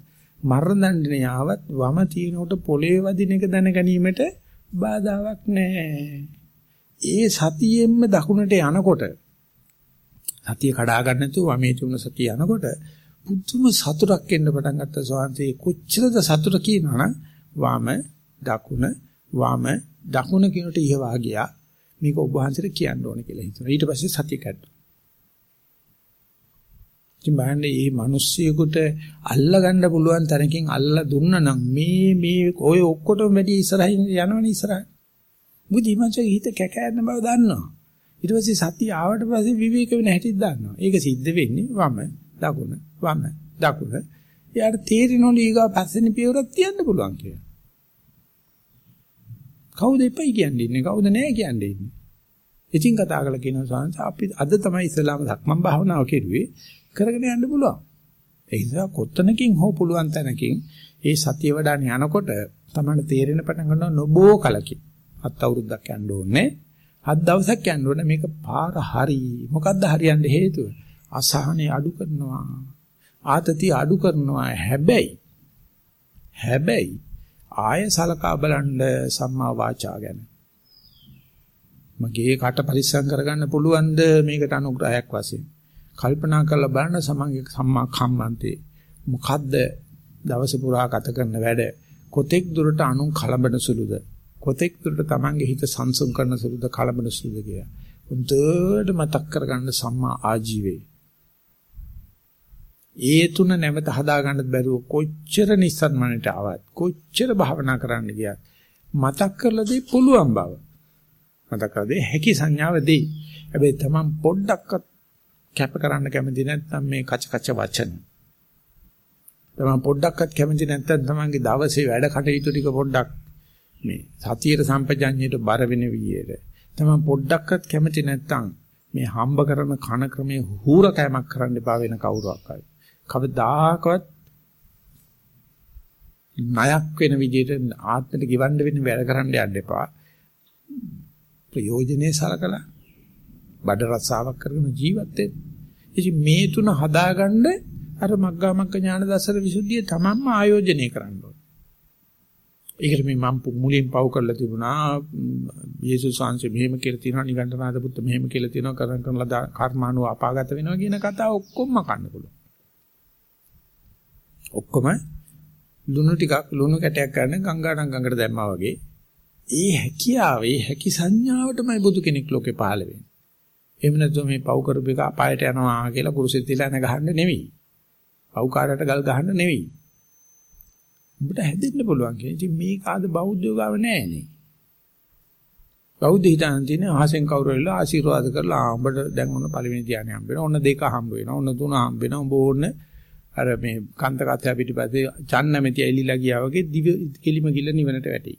මරණ දඬුවම යාවත් වම තියෙනකොට පොළවේ වදින එක දැන ගැනීමට බාධාවක් නැහැ. ඒ සතියෙන්ම දකුණට යනකොට සතිය කඩා ගන්න නැතුව වමේ තුන සතිය යනකොට පුදුම සතුටක් එන්න පටන් ගත්තා සෝහන්සේ කොච්චරද සතුට කියනවනම් වම දකුණ වම දකුණ කියනට ඉහවා ගියා. මේක ඔබ වහන්සේට කියන්න ඕනේ කියලා හිතුවා ඊට පස්සේ සතිය කැඩුණා. ඉතින් බලන්නේ මේ මිනිස්සුයෙකුට අල්ලා ගන්න පුළුවන් තරකින් අල්ලා දුන්නා නම් මේ මේ ඔය ඔක්කොටම වැඩි ඉස්සරහින් යනවනේ ඉස්සරහ. මොකද ඊමණසේ හිත කැකෑරෙන බව දන්නවා. ඊට පස්සේ සතිය ආවට පස්සේ විවේක වෙන හැටිත් දන්නවා. ඒක සිද්ධ වෙන්නේ වම දකුණ වම දකුණ. එයාට තේරෙනවලු ඊගා පස්සෙනි පියවරක් තියන්න පුළුවන් කියලා. කවුද එපයි කියන්නේ ඉන්නේ? කවුද නැහැ කියන්නේ ඉන්නේ. ඉතින් කතා කරලා කියනවා සාංශ අපි අද තමයි ඉස්ලාම ධක්මන් භාවනාව කෙරුවේ. කරගෙන යන්න පුළුවන්. ඒ නිසා කොත්තනකින් හෝ පුළුවන් තැනකින් ඒ සතිය වඩාන යනකොට තමයි තේරෙන පටන් ගන්නවා නොබෝ කලකින්. හත් අවුරුද්දක් යන්න ඕනේ. හත් දවසක් යන්න ඕනේ මේක පාර හරි. මොකද්ද හරියන්න හේතුව? අසහනේ අඩු කරනවා. ආතතිය අඩු කරනවා. හැබැයි හැබැයි ආය සලකා බලන්න සම්මා වාචා ගැන. මගේ කට පරිස්සම් කරගන්න පුළුවන්ද මේකට අනුග්‍රහයක් වශයෙන්. කල්පනා කරලා බලන සමන්ගේ සම්මා කම්මන්තේ. මොකද්ද දවස පුරා ගත කරන වැඩ? කොතෙක් දුරට අනුන් කලබන සුළුද? කොතෙක් දුරට Tamange හිත සංසුන් කරන සුළුද කලබන සුළුද කියලා. හොඳට මතක් කරගන්න සම්මා ආජීවේ ඒ තුන නැවත හදා ගන්නත් බැරුව කොච්චර නිස්සන්මනට ආවත් කොච්චර භාවනා කරන්න ගියත් මතක් කරලා දෙයි පුළුවන් බව. මතක් කරලා දෙයි හැකි සංඥාව දෙයි. හැබැයි තමන් පොඩ්ඩක්වත් කැප කරන්න කැමති නැත්නම් මේ කච කච වචන තමන් පොඩ්ඩක්වත් කැමති නැත්නම් තමන්ගේ දවසේ වැඩ කටයුතු ටික පොඩ්ඩක් මේ සතියේ සම්පජඤ්ඤයට බර වෙන විදියට තමන් පොඩ්ඩක්වත් කැමති නැත්නම් මේ හම්බ කරන කන ක්‍රමයේ හූර කෑමක් කරන්න එපා වෙන කවුරුවක් අය. කවදාකවත් ණයක් වෙන විදිහට ආත්මෙට ගිවන්න වෙන වැඩ කරන්න යන්න එපා. ප්‍රයෝජනේ සලකලා බඩ රස්සාවක් කරගෙන ජීවත් වෙන්න. ඉතින් මේ තුන හදාගන්න අර මග්ගා මග්ග ඥාන දසර විසුද්ධිය තමන්ම ආයෝජනය කරන්න ඕනේ. ඒකට මේ මම මුලින් පව කරලා තිබුණා යේසුස් වහන්සේ මෙහෙම කියලා තියෙනවා නිගණ්ඨනාථ පුත්ත මෙහෙම කියලා තියෙනවා කරන් කරන ලද කර්මානුව අපාගත වෙනවා කියන කතාව ඔක්කොම කන්න පුළුවන්. ඔක්කොම ලුණු ටිකක් ලුණු කැටයක් ගන්න ගංගානම් ගඟට දැම්මා වගේ ඒ හැකියාව ඒ හැකි සංඥාවටමයි බුදු කෙනෙක් ලෝකේ පහළ වෙන්නේ. එහෙම නැත්නම් මේ පව් කරපු එක අපායට යනවා කියලා කුරුසෙත් තියලා නැ ගහන්න නෙවෙයි. පව්කාරයට ගල් ගහන්න නෙවෙයි. උඹට හැදෙන්න පුළුවන් කියන්නේ. ඉතින් මේක ආද බෞද්ධයෝ ගාව නෑනේ. බෞද්ධ හිතාන තියෙන අහසෙන් කවුරු වෙලා ආශිර්වාද කරලා ආ උඹට දැන් ඔන්න පළවෙනි ධානය හම්බ වෙනවා. ඔන්න දෙක හම්බ වෙනවා. ඔන්න තුන හම්බ වෙනවා. උඹ ඕන්න අර මේ කන්ත කතා පිටිපස්සේ චන්නමෙති ඇලිලා ගියා වගේ දිව කෙලිම ගිල්ල නිවනට වැටි.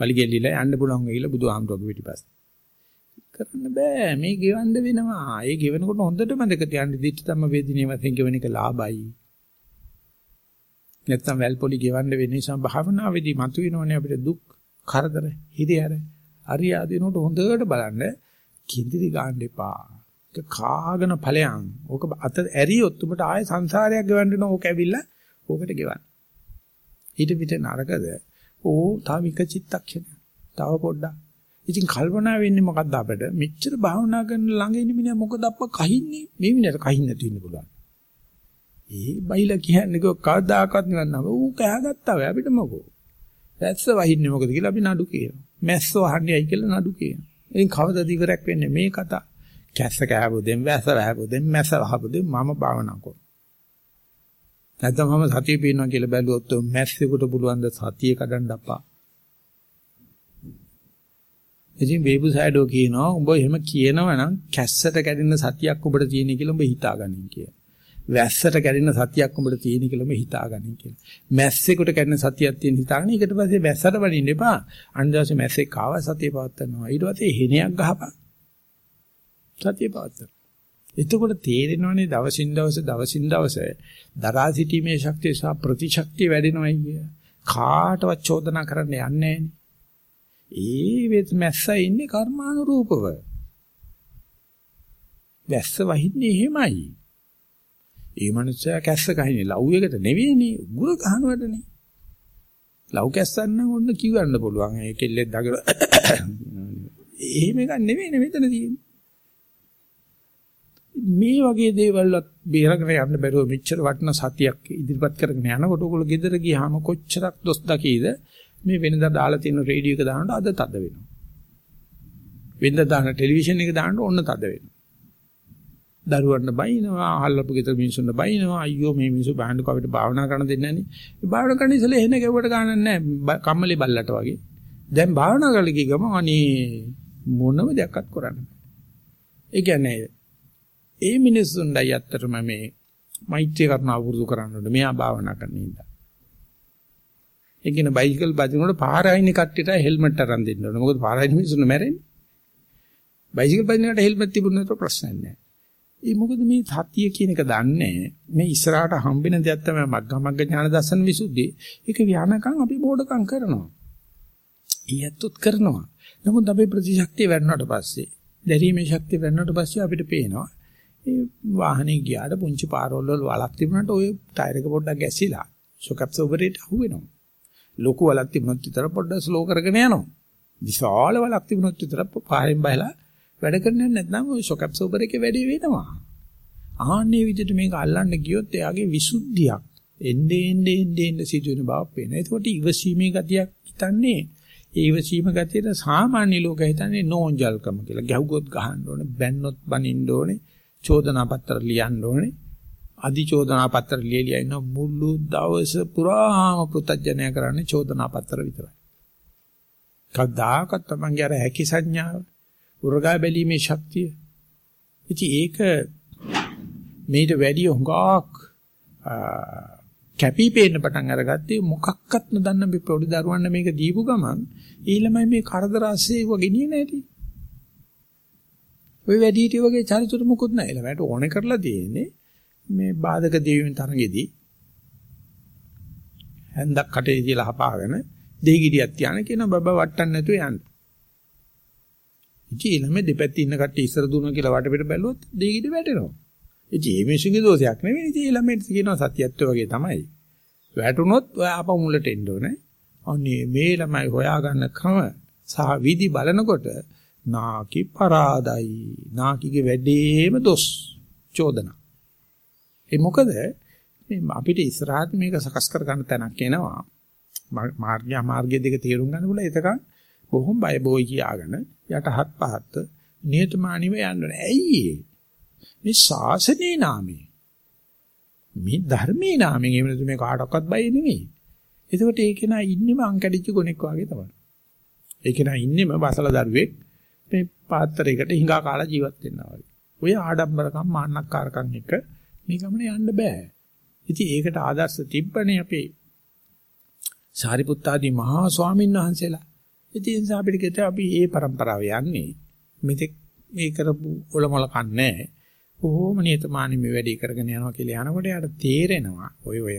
පලි ගෙල්ලිලා යන්න පුළුවන් ගිහලා බුදුහාමුදුරුවෝ පිටිපස්සේ. කරන්න බෑ මේ ගෙවන්න වෙනවා. ඒ ගෙවනකොට හොඳට මතක තියාගන්න දිට්ඨ ධම්ම වේදිනේ වශයෙන් ගෙවන එක ලාභයි. නැත්තම් වැල්පොලි ගෙවන්න වෙන නිසා භාවනාවේදී මතුවෙනවනේ අපිට දුක්, කරදර, හිරියර, අරියාදිනකොට හොඳට බලන්න කිඳිරි ගන්න එපා. ඒක කාගෙන ඵලයන්. ඕක අත ඇරියොත් උඹට ආයෙ සංසාරයක් ගෙවන්න වෙන ඕක ඇවිල්ලා ඕකට ගෙවන්න. ඊට පිට නරකද? ඕ තව එක චිත්තක්ෂණය. තව පොඩ්ඩක්. ඉතින් කල්පනා වෙන්නේ මොකද්ද අපිට? මෙච්චර භාවනා කරන ළඟ ඉන්න මිනිහා මොකද අප්ප කහින්නේ? මේ මිනිහට කහින්න නැති වෙන්න පුළුවන්. ඒ බයිලා කියන්නේ කෝ කවදාකවත් නිවන් නම. ඌ කෑගත්තා ඔය අපිට මොකෝ. දැස්ස වහින්නේ මොකද කියලා අපි නඩු කියනවා. මැස්ස වහන්නේ ඇයි කියලා නඩු කියනවා. ඉතින් කවදද ඉවරයක් වෙන්නේ මේ කතා? කැස්ස කෑවොදෙන් වැස්ස වැහවොදෙන් මැස්ස වහවොදෙන් මම භාවනා කරනවා. නැත්නම් මම සතිය පිනවා කියලා බැලුවොත් මැස්සෙකුට පුළුවන් ද සතිය කඩන්න අපා. ඉතින් වේබුසයිඩෝ කියනවා උඹ එහෙම කියනවනම් කැස්සට කැඩෙන සතියක් උඹට තියෙන කියලා උඹ හිතාගනින් කියලා. වැස්සට කැඩෙන සතියක් උඹට තියෙන කියලා උඹ හිතාගනින් කියලා. මැස්සෙකුට කැඩෙන සතියක් තියෙන හිතාගෙන ඊට පස්සේ වැස්සට වඩින්න එපා. අනිදාසේ මැස්සෙක් ආව සතිය පවත්නවා. ඊට පස්සේ හෙනයක් ගහපන්. සතිය පවත්නවා. එතකොට තේරෙනවනේ දවසින් දවස දවසින් දවස දරා සිටීමේ ශක්තිය සහ ප්‍රතිශක්තිය වැඩෙනවයි කිය. කාටවත් චෝදනා කරන්න යන්නේ නැහැ. ඒ වෙත් මැස්සා ඉන්නේ කර්මානුරූපව. වැස්ස වහින්නේ එහෙමයි. ඒ මනුස්සයා කැස්ස ගහිනේ ලව් එකට නෙවෙයිනේ උගුර ගහනවටනේ. ලව් කැස්සන් නම් ඔන්න කිව්වන්න පුළුවන්. ඒ කෙල්ලෙක් දගල එහෙම එකක් නෙවෙයිනේ මෙතන තියෙන්නේ. මේ වගේ දේවල්වත් බේරගෙන යන්න බැරුව මෙච්චර වටින සතියක් ඉදිරිපත් කරගෙන යනකොට ඔයගොල්ලෝ ගෙදර ගියාම කොච්චරක් දොස් දකීද මේ වෙනදා දාලා තියෙන රේඩියෝ එක දානකොට අද තද වෙනවා. වෙනදා දාන ටෙලිවිෂන් එක දානකොට ඔන්න තද වෙනවා. දරුවන්ට බයිනවා, අහල්ලපු ගෙදර මිනිස්සුන්ට බයිනවා. අයියෝ මේ මිනිස්සු බෑන්ඩ් කවිට භාවනා කරන්න දෙන්නේ නැහනේ. මේ භාවනා කරන ඉතල එහෙන ගැව්වට ගන්නන්නේ නැහැ. කම්මලි බල්ලට වගේ. දැන් භාවනා කරලා ගිය ගම අනේ මොනම දෙයක්වත් කරන්න බෑ. ඒ කියන්නේ ඒ මිනිස්සුන්ටයි ඇත්තටම මේ මෛත්‍රී කරන අවුරුදු කරන්න ඕනේ. මෙයා භාවනා කරන ඉඳලා. ඒ කියන බයිසිකල් බදිනකොට පාරයින් කට්ටියට හෙල්මට් අරන් දෙන්න ඕනේ. මොකද පාරයින් මිනිස්සුන්ට මැරෙන්නේ. බයිසිකල් බදිනකොට හෙල්මට් තිබුණාට ප්‍රශ්නයක් නැහැ. ඒ මොකද මේ සතිය කියන එක දන්නේ මේ ඉස්සරහට හම්බෙන දෙයක් තමයි මග්ගමග්ග ඥාන දර්ශන විසුද්ධි. ඒක ව්‍යානකම් අපි බෝඩකම් කරනවා. ඊයත්තුත් කරනවා. නමුත් අපේ ප්‍රතිශක්තිය වැඩනට පස්සේ, දැරීමේ ශක්තිය වැඩනට පස්සේ අපිට පේනවා. ඒ වාහනේ ගියාට පුංචි පාරවල් වල වලක් තිබුණාට ওই ටයර් එක පොඩ්ඩක් ගැසිලා ෂොක් ඇබ්සෝබරේට අහුවෙනවා. ලොකු වලක් තිබුණොත් විතර පොඩ්ඩක් ස්ලෝ කරගෙන යනවා. විශාල වලක් තිබුණොත් විතර පාරෙන් බහලා වැඩ කරන්නේ නැත්නම් ওই ෂොක් ඇබ්සෝබර් එකේ වැඩි වෙනවා. ආන්නේ විදිහට මේක අල්ලන්න ගියොත් එයාගේ විසුද්ධියක් එන්නේ එන්නේ එන්නේ සිදුවෙන බව පේනවා. ඒකට ඉවසීමේ ගතියක් හිතන්නේ ඒ ඉවසීම ගතියට සාමාන්‍ය ලෝකය හිතන්නේ නෝන්ජල්කම කියලා. ගැහුවොත් ගහන්න ඕනේ, බැන්නොත් බනින්න ඕනේ, චෝදනා පත්‍ර ලියන්න ඕනේ. අදි චෝදනා පත්‍ර ලියලියා ඉන්න මුළු දවස පුරාම පුතඥය කරන්නේ චෝදනා පත්‍ර විතරයි. කවදාකවත් තමන්ගේ අර හැකි සංඥාව උරගා බැලීමේ ශක්තිය. ඉතින් ඒක මේට වැඩි හුඟක් කැපී පේන්න පටන් අරගත්තේ මොකක්වත් නොදන්න මේ පොඩි දරුවන්න මේක දීපු ගමන් ඊළමයි මේ කරදර ASCII ඒව ගෙනියන්නේ නැටි. ඔය වැඩි හිටිය වගේ චරිචුරු මොකුත් නැහැ. ළමයට ඕනේ කරලා තියෙන්නේ මේ බාධක දෙවීම තරගෙදී හැන්දක් කටේ තියලා හපාගෙන දෙහිගිඩියක් තියාන කියන බබා වට්ටන්න නැතුව යන්න. ඉතින් ළමයි දෙපැත්තේ ඉන්න කට්ටිය ඉස්සර දුන්නා කියලා වටපිට බැලුවොත් දෙහිගිඩි වැටෙනවා. ඉතින් මේ මිනිස්සුගේ දෝෂයක් නෙවෙයි. ඉතින් ළමයිට කියනවා සතියත්ව වගේ තමයි. වැටුනොත් ඔය ආපහු මුලට එන්න ඕනේ. අනේ මේ ළමයි හොයාගන්න ක්‍රම සහ විදි බලනකොට නාකි පරාදයි. නාකිගේ වැඩේම දොස් චෝදනා. ඒ මොකද මේ අපිට ඉස්සරහට මේක සකස් කර ගන්න තැනක් එනවා. මාර්ගය මාර්ගය දෙක තේරුම් ගන්න බුල එතකන් බොහොම බය බොයි කියාගෙන යටහත් පහත් නියතමානීව යන්න ඕනේ. ඇයි මේ ශාසනයේ නාමයේ මේ ධර්මයේ නාමයෙන් එහෙම නැතු මේ කාටවත් බය නෙමෙයි. එතකොට ඒක නා ඉන්නෙම අංකඩිච්ච ගොනෙක් වගේ තමයි. ඒක නා ඉන්නෙම බසල දරුවෙක් මේ පාත්‍රයකට හිඟා කාලා ජීවත් වෙනවා වගේ. ඔය ආඩම්බරකම් මාන්නක්කාරකම් එක මේ ගමනේ යන්න බෑ. ඉතින් ඒකට ආදර්ශ තිබ්බනේ අපේ සාරිපුත්තාදී මහා ස්වාමීන් වහන්සේලා. ඉතින් අපිට කිව්වා අපි ඒ પરම්පරාව යන්නේ. මෙතෙක් මේ කරපු ඔලොමල කන්නේ කොහොම නියතමානී මේ වැඩේ කරගෙන යනවා කියලා යනකොට යාට තේරෙනවා ඔය ඔය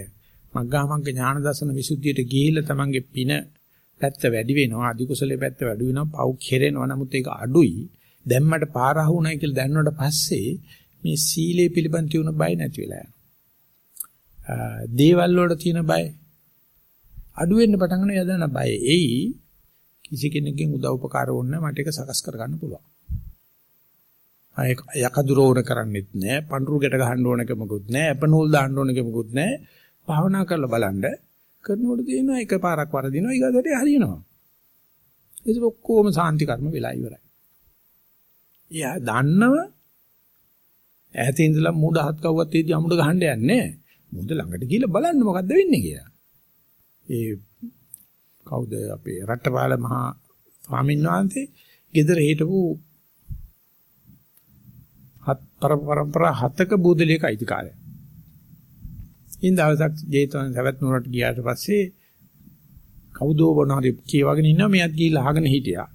මග්ගාමග්ග ඥාන දර්ශන විසුද්ධියට ගිහිල්ලා තමන්ගේ පින පැත්ත වැඩි වෙනවා අධි කුසලයේ පැත්ත වැඩි වෙනවා පව් කෙරෙනවා නමුත් ඒක අඩුයි දැම්මට පාරහුණයි කියලා දැනනකොට පස්සේ මේ සීලේ පිළිබඳ තියුණු බය නැති වෙලා යනවා. දේවල් වලට තියෙන බය. අඩු වෙන්න පටන් ගන්න යදන බය. එයි කිසි කෙනෙක්ගෙන් උදව් උපකාර වුණා මට ඒක සකස් කරගන්න පුළුවන්. අය යකදුර ඕන කරන්නෙත් නෑ පඳුරු ගැට ගහන්න ඕන කමකුත් නෑ අපනෝල් දාන්න ඕන කමකුත් නෑ භාවනා කරලා බලන්න. කරනකොට තියෙනවා එකපාරක් වරදිනවා. ඊගාට හරියනවා. ඒක ඔක්කොම සාන්ති කර්ම වෙලා ඉවරයි. එයා දන්නව ඈත ඉඳලා මූඩ හත් කව්වත් තේදි අමුඩ ගහන්න යන්නේ මූඩ ළඟට ගිහලා බලන්න මොකද්ද වෙන්නේ කියලා ඒ කවුද අපේ රට්ටපාල මහා ස්වාමීන් වහන්සේ ගෙදර හිටපු හත් පරම්පරා හතක බුදලියක අයිතිකාරය. ඉන් දවසක් ජේතවන සවැත් නුවරට ගියාට පස්සේ කවුදෝ වුණාරි කියවගෙන ඉන්නවා මෙයත් ගිහිල්ලා අහගෙන හිටියා.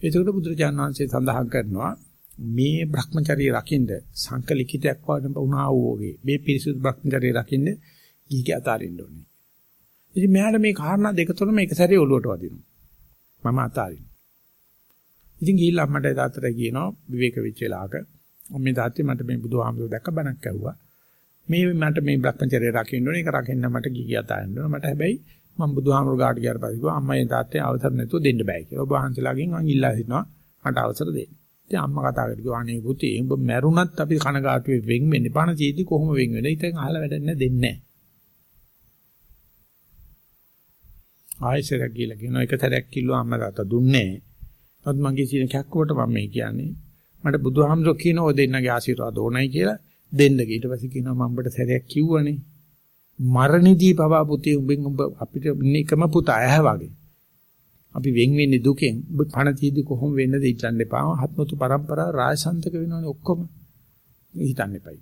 එතකොට බුදුරජාණන් වහන්සේ සඳහන් කරනවා මේ Brahmacharya රකින්න සංකලිකිතයක් වුණා වූගේ මේ පිරිසුදු Brahmacharya රකින්න ගිහිගේ අතාරින්න ඕනේ. ඉතින් මෙයාට මේ කාරණා දෙක තුනම එක සැරේ ඔලුවට වදිනවා. මම අතාරින්න. ඉතින් ගිහිල්ලා අම්මට තාත්තට කියනවා විවේක වෙච්ච වෙලාවක මේ තාත්තේ මට මේ බුදුහාමුදුර දැක්ක බණක් ඇහුවා. මේ මට මේ Brahmacharya රකින්න ඕනේ ඒක රකින්න මට ගිහි අතාරින්න ඕනේ. මට හැබැයි මම බුදුහාමුදුර ගාට ගියාට පස්සේ කිව්වා අම්මයි තාත්තේ අවසර නැතුව දෙන්න බෑ කියලා. ඔබ වහන්සේලාගෙන් මං ඉල්ලා හිටනවා මට අවසර දෙන්න. ඉතින් අම්මා කතා කරලා කිව්වා අනේ පුතේ උඹ මැරුණත් අපි කනගාටුවේ වෙන් වෙන්නේ. පණ චීති කොහොම වෙන් වෙන්නේ? ඉතින් අහලා වැඩක් නැහැ දෙන්නේ නැහැ. ආයෙසරක් කියලා කියනවා එක සැරයක් කිව්වා අම්මා තාත්තා දුන්නේ නැහැ. නමුත් මගේ සීන කැක්කුවට මම මේ කියන්නේ මට බුදුහාමුදුරුවෝ කියන ඔය දෙන්නගේ ආශිර්වාද ඕනයි කියලා දෙන්න. ඊට පස්සේ කියනවා මම ඔබට සැරයක් කිව්වනේ. මරණදී පවා පුතේ උඹෙන් උඹ අපිට එකම පුතා ඇහ වගේ. අපි වෙන් වෙන්නේ දුකෙන්. ඔබ පණ තීදි කොහොම වෙන්නද හිතන්න එපා. හත්මතු પરම්පරා රාජසන්තක වෙනවනේ ඔක්කොම. හිතන්න එපයි.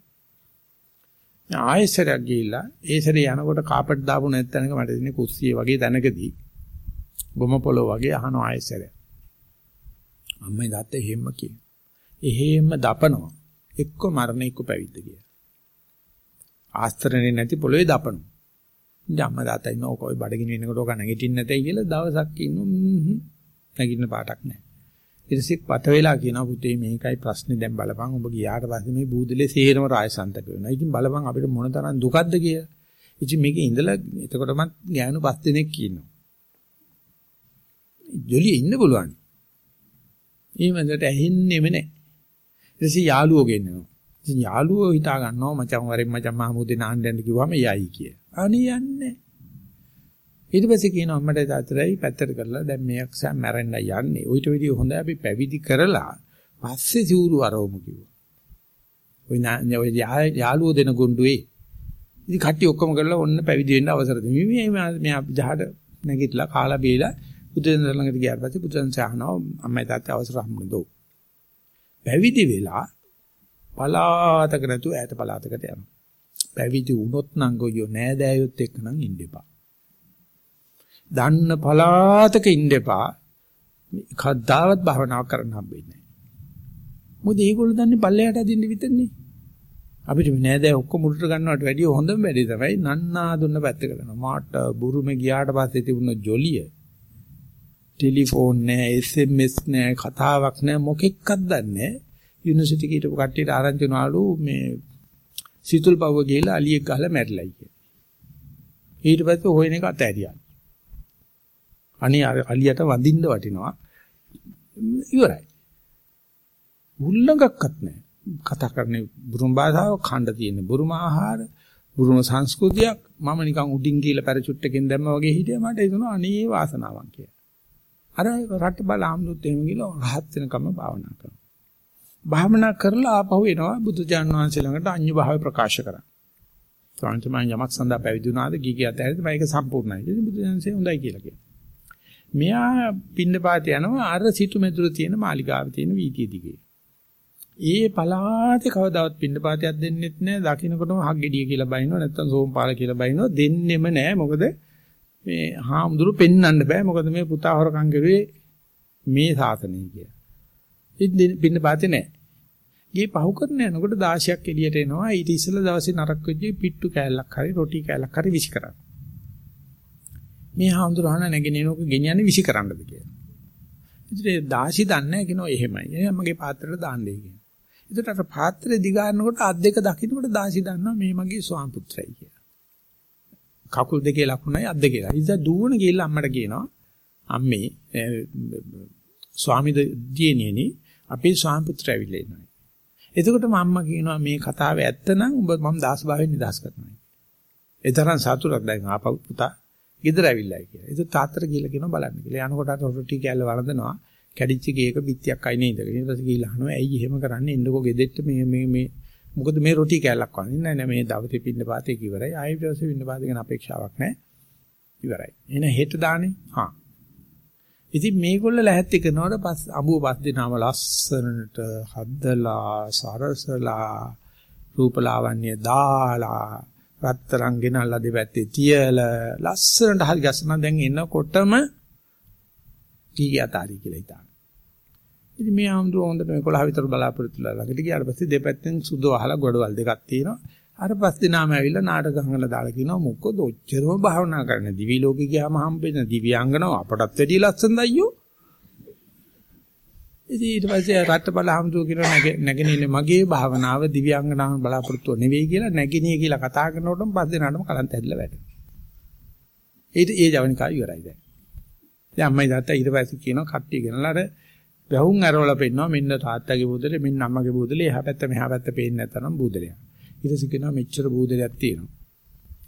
ආයෙසරක් ගිහිල්ලා ඒ සැරේ යනකොට කාපට් දාපු නැත්නම් මට දෙන්නේ කුස්සියේ වගේ තැනකදී ගොම පොළොව වගේ අහන ආයෙසරයක්. අම්මයි තාත්තයි එහෙම කියන. එහෙම දපනවා. එක්ක මරණ එක්ක පැවිද්ද කියලා. ආස්තරනේ නැති පොළොවේ දපනවා. ජම්ම තාත්තා ඉන්නව කොයි බඩගිනි වෙනකොට ඔක නැගිටින්න නැතයි කියලා දවසක් ඉන්නු නැගිටින පාටක් නැහැ. ඊටසික් පත වෙලා කියනවා පුතේ මේකයි ප්‍රශ්නේ දැන් බලපන් ඔබ ගියාට පස්සේ මේ බූදලේ සේරම රායසන්තක වෙනවා. ඉතින් බලපන් අපිට මොන තරම් දුකක්ද කියලා. ඉතින් මේකේ ඉඳලා එතකොටමත් ගෑනු පස් දෙනෙක් ඉන්නවා. ජොලිය ඉන්න පුළුවන්. ඊමණට ඇහෙන්නෙම නැහැ. ඊටසේ යාළුවෝ ගෙන්නනවා. ඉතින් යාළුවෝ හිතා ගන්නවා මචං වරෙන් මචං මහමුදේ නාන්න යන්න කිව්වම යයි කිය. අනේ යන්නේ. ඊට පස්සේ කියනවා අම්මට තාත්තටයි පැත්තට කරලා දැන් මේක සෑ මැරෙන්න යන්නේ. ඌට විදිය හොඳ අපි පැවිදි කරලා පස්සේ සිවුරු අරවමු කිව්වා. ඔය ඔය යාළුවෝ දෙන ගොඬුවේ. ඉතින් කට්ටිය ඔක්කොම කරලා ඔන්න පැවිදි වෙන්න අවසර දෙමි. මේ මෙයා ජහට නැගිටලා කාලා බීලා බුදුන් ළඟට ගියාට පස්සේ බුදුන් සහනවා අම්මයි තාත්තයි අවසර හම්බුනදෝ. පැවිදි වෙලා පලාතක නැතු ඈත පලාතකට යනවා. පැවිදි වුණොත් නම් ගොයියෝ නෑදෑයොත් එක්ක නම් ඉන්න එපා. දන්න පලාතක ඉන්න එපා. කද්දාවත් භාවනාව කරන්න හම්බෙන්නේ නැහැ. මොකද ඒගොල්ලෝ දන්නේ පල්ලයට අදින්න විතරනේ. අපිට නෑදෑ ඔක්කොම උඩට ගන්නවට වැඩිය හොඳම වැඩි තමයි නන්නා දුන්න පැත්ත කරනවා. මාට බුරුමේ ගියාට පස්සේ තිබුණ ජොලිය. ටෙලිෆෝන් නෑ, SMS නෑ, කතාවක් නෑ මොකෙක්වත් දන්නේ නෑ. යුනිවර්සිටි එකේ හිටපු කට්ටියට ආරංචි වුණාලු මේ සිතුල් පව්ව ගිහලා අලියෙක් ගහලා මැරිලයි කියලා. ඊට පස්සේ හොයන එක අතෑරියා. අනේ අලියට වඳින්න වටිනවා. ඉවරයි. උල්ලංඝක්වත් නැහැ. කතා කරන්නේ බුරුම භාෂාව, ඛණ්ඩ තියෙන බුරුම ආහාර, බුරුම සංස්කෘතියක්. මම නිකන් උඩින් ගිහලා පැරචුට්ටකින් දැම්මා වගේ හිටියා මට හිතුණා අනේ වාසනාවක් කියලා. අර රට බල ආම්දුත් එහෙම ගිහලා රහත් වෙනකම් භාවනා කරනවා. භාවනා කරලා ආපහු එනවා බුදුජාන් වහන්සේ ළඟට අඤ්ඤ භාවය ප්‍රකාශ කරා. ස්වාමීන් යමක් සඳහා පැවිදි වුණාද ගිගිය අතහැරිද මේක සම්පූර්ණයි. ඉතින් බුදුජාන්සේ හොඳයි කියලා කියනවා. මෙයා පින්නපාත යනවා අර සිටු මෙදුර තියෙන මාලිගාවේ තියෙන වීතිය දිගේ. ඒ පලාතේ කවදාවත් පින්නපාතයක් දෙන්නෙත් නැහැ. දකින්නකොටම හග්ගෙඩිය කියලා බයිනවා නැත්නම් සෝම්පාල කියලා බයිනවා. දෙන්නෙම නැහැ. මොකද මේ හාමුදුරු පෙන්වන්න බෑ. මොකද මේ පුතා හොරකම් කරුවේ මේ සාසනය කියලා. ඉතින් පින්නපාතේ නැහැ. ගියේ පහු කරන යනකොට 16ක් එළියට එනවා. ඊට ඉස්සෙල්ලා දවසේ නරක වෙච්ච පිට්ටු කෑල්ලක් හරි රොටි කෑල්ලක් හරි විසි කරා. මේ හාමුදුරහන නැගෙනේනෝක ගෙනියන්නේ විසි කරන්නද කියලා. ඉතින් දාසි දන්නේ කියනවා එහෙමයි. එහෙනම් මගේ පාත්‍රයට දාන්නේ කියනවා. ඒකට අර පාත්‍රය දිගාරනකොට අත් දෙක දකින්නකොට දාසි දන්නවා මේ මගේ ස්වාම පුත්‍රයි කියලා. කකුල් දෙකේ ලකුණයි අත් දෙකේ. ඉතින් දුවන ගිහලා අම්මට කියනවා අම්මේ ස්වාමි දියණියනි අපේ ස්වාමි පුත්‍රය ඇවිල්ලා ඉන්නවා. එතකොට මම්මා කියනවා මේ කතාව ඇත්ත නම් ඔබ මම දාස් භාවයෙන් නිදහස් කරනවා. ඒ තරම් සතුටක් දැන් ආපහු පුතා ගෙදර ඇවිල්ලායි කියලා. ඒක තාත්තට ගිහලා කියනවා බලන්න කියලා. යනකොට අර රොටි කෑල්ල වළඳනවා. කැඩිච්ච ගේක බිත්තියක් අයිනේ ඉඳගෙන. ඊට පස්සේ ගිහලා අහනවා ඇයි එහෙම කරන්නේ? එන්නකෝ ගෙදෙට්ට මේ මේ මේ මොකද මේ රොටි කෑල්ලක් වන්නේ නැහැ නේ මේ දවසේ පින්න පාතේ කිවරයි. ආයෙත් දවසේ පින්න පාතේ ගැන අපේක්ෂාවක් නැහැ. ඉවරයි. එහෙනම් හෙට දානේ. හා ඉතින් මේගොල්ල ලැහැත්ති කරනකොට පස් අඹුව පස් දෙනාම ලස්සනට හදලා සරසලා රූපලාවන්‍ය දාලා රත්තරන් ගෙනල්ලා දෙපැත්තේ තියලා ලස්සනට හරි ගස්සන දැන් එනකොටම කීය අතාරි කියලා හිතාන. ඉතින් මේ ආම්දුර හොඳට මේ 11 විතර බලාපොරොත්තුලා ළඟට ගියාට පස්සේ දෙපැත්තෙන් සුදු අහලා ගොඩවල් දෙකක් තියෙනවා. අර පස් දිනාම ඇවිල්ලා නාටක හංගලා දාලා කියනවා මොකද ඔච්චරම භාවනා කරන දිවි ලෝකෙ ගියාම හම්බෙන දිව්‍යාංගනාව අපටත් වැඩිය ලස්සනද අයියෝ ඉතින් ඊට පස්සේ රට්ටබල හම්දුව කියන නැගිනේ මගේ භාවනාව දිව්‍යාංගනාව බලාපොරොත්තු නෙවෙයි කියලා නැගිනේ කියලා කතා කරනකොටම පස් දිනාටම කලන්ත ඇදලා වැටෙනවා. ඊට ඒ ජවනිකා ඉවරයි දැන්. දැන් අම්මයි තාත්තා ඊට පස්සේ කියනවා කට්ටිය ගෙනලා අර වැහුම් ඇරවලා පෙන්නනවා මෙන්න තාත්තගේ බූදලේ මෙන්න අම්මගේ බූදලේ. එහා පැත්ත මෙහා පැත්ත පේන්නේ නැත්නම් බූදලයක් ඊට පස්සේ කියනවා මෙච්චර බූදලයක් තියෙනවා.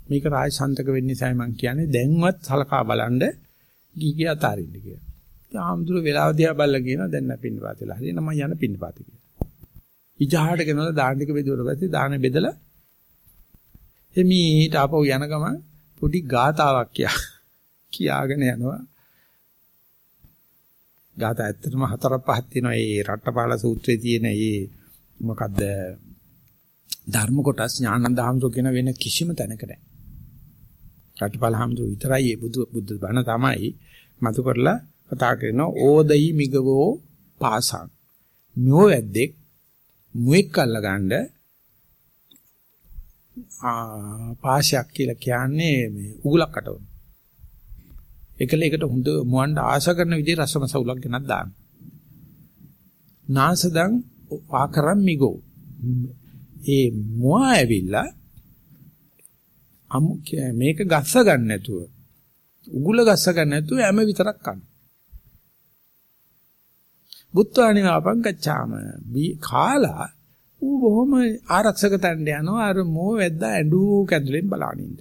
මේක රාජසන්තක වෙන්න නිසා මම කියන්නේ දැන්වත් සලකා බලන්න ගීගේ අතාරින්න කියලා. ඉතින් ආම්දුර වෙලාව දිහා බලලා කියනවා දැන් නැපින්න පාතේලා. හරි නම යන පින්න පාතේ කියලා. ඉජහාට ගෙනලා දාන්න ටික බෙදුවට පස්සේ දාන බෙදලා එමීට ආපහු යන ගමන් පොඩි ගාතාවක් කියා කියාගෙන යනවා. ගාථා ඇත්තටම හතරක් පහක් තියෙනවා. ඒ රට්ටපාල සූත්‍රයේ තියෙන ඒ මොකද්ද ධර්ම කොටස් ඥානන්ද හාමුදුර කියන වෙන කිසිම තැනක නැහැ. රටපල හාමුදුර විතරයි මේ බුදු බුද්ධ බණ තමයි මතු කරලා කතා කරන ඕදයි මිගවෝ පාසං. මෙෝ වැද්දෙක් මුෙක් අල්ලගන්න ආ පාශයක් කියලා කියන්නේ මේ උගලක් අටවන. එකල එකට හොඳ මුවන්ඩ ආශ කරන විදිහේ රසමසවුලක් ගෙනත් දාන්න. නාසදං ආකරම් මිගෝ ඒ මොහා ඇවිල්ලා මේක ගස්ස ගන්න නැතුව උගුල ගස්ස ගන්න නැතුව හැම විතරක් කන. බුත්වානි වාපං ගච්ඡාම කාලා ඌ බොහොම ආරක්ෂක තණ්ඩ යනවා අර මෝ වැද්දා ඇඬු කැඳුලෙන් බලානින්ද.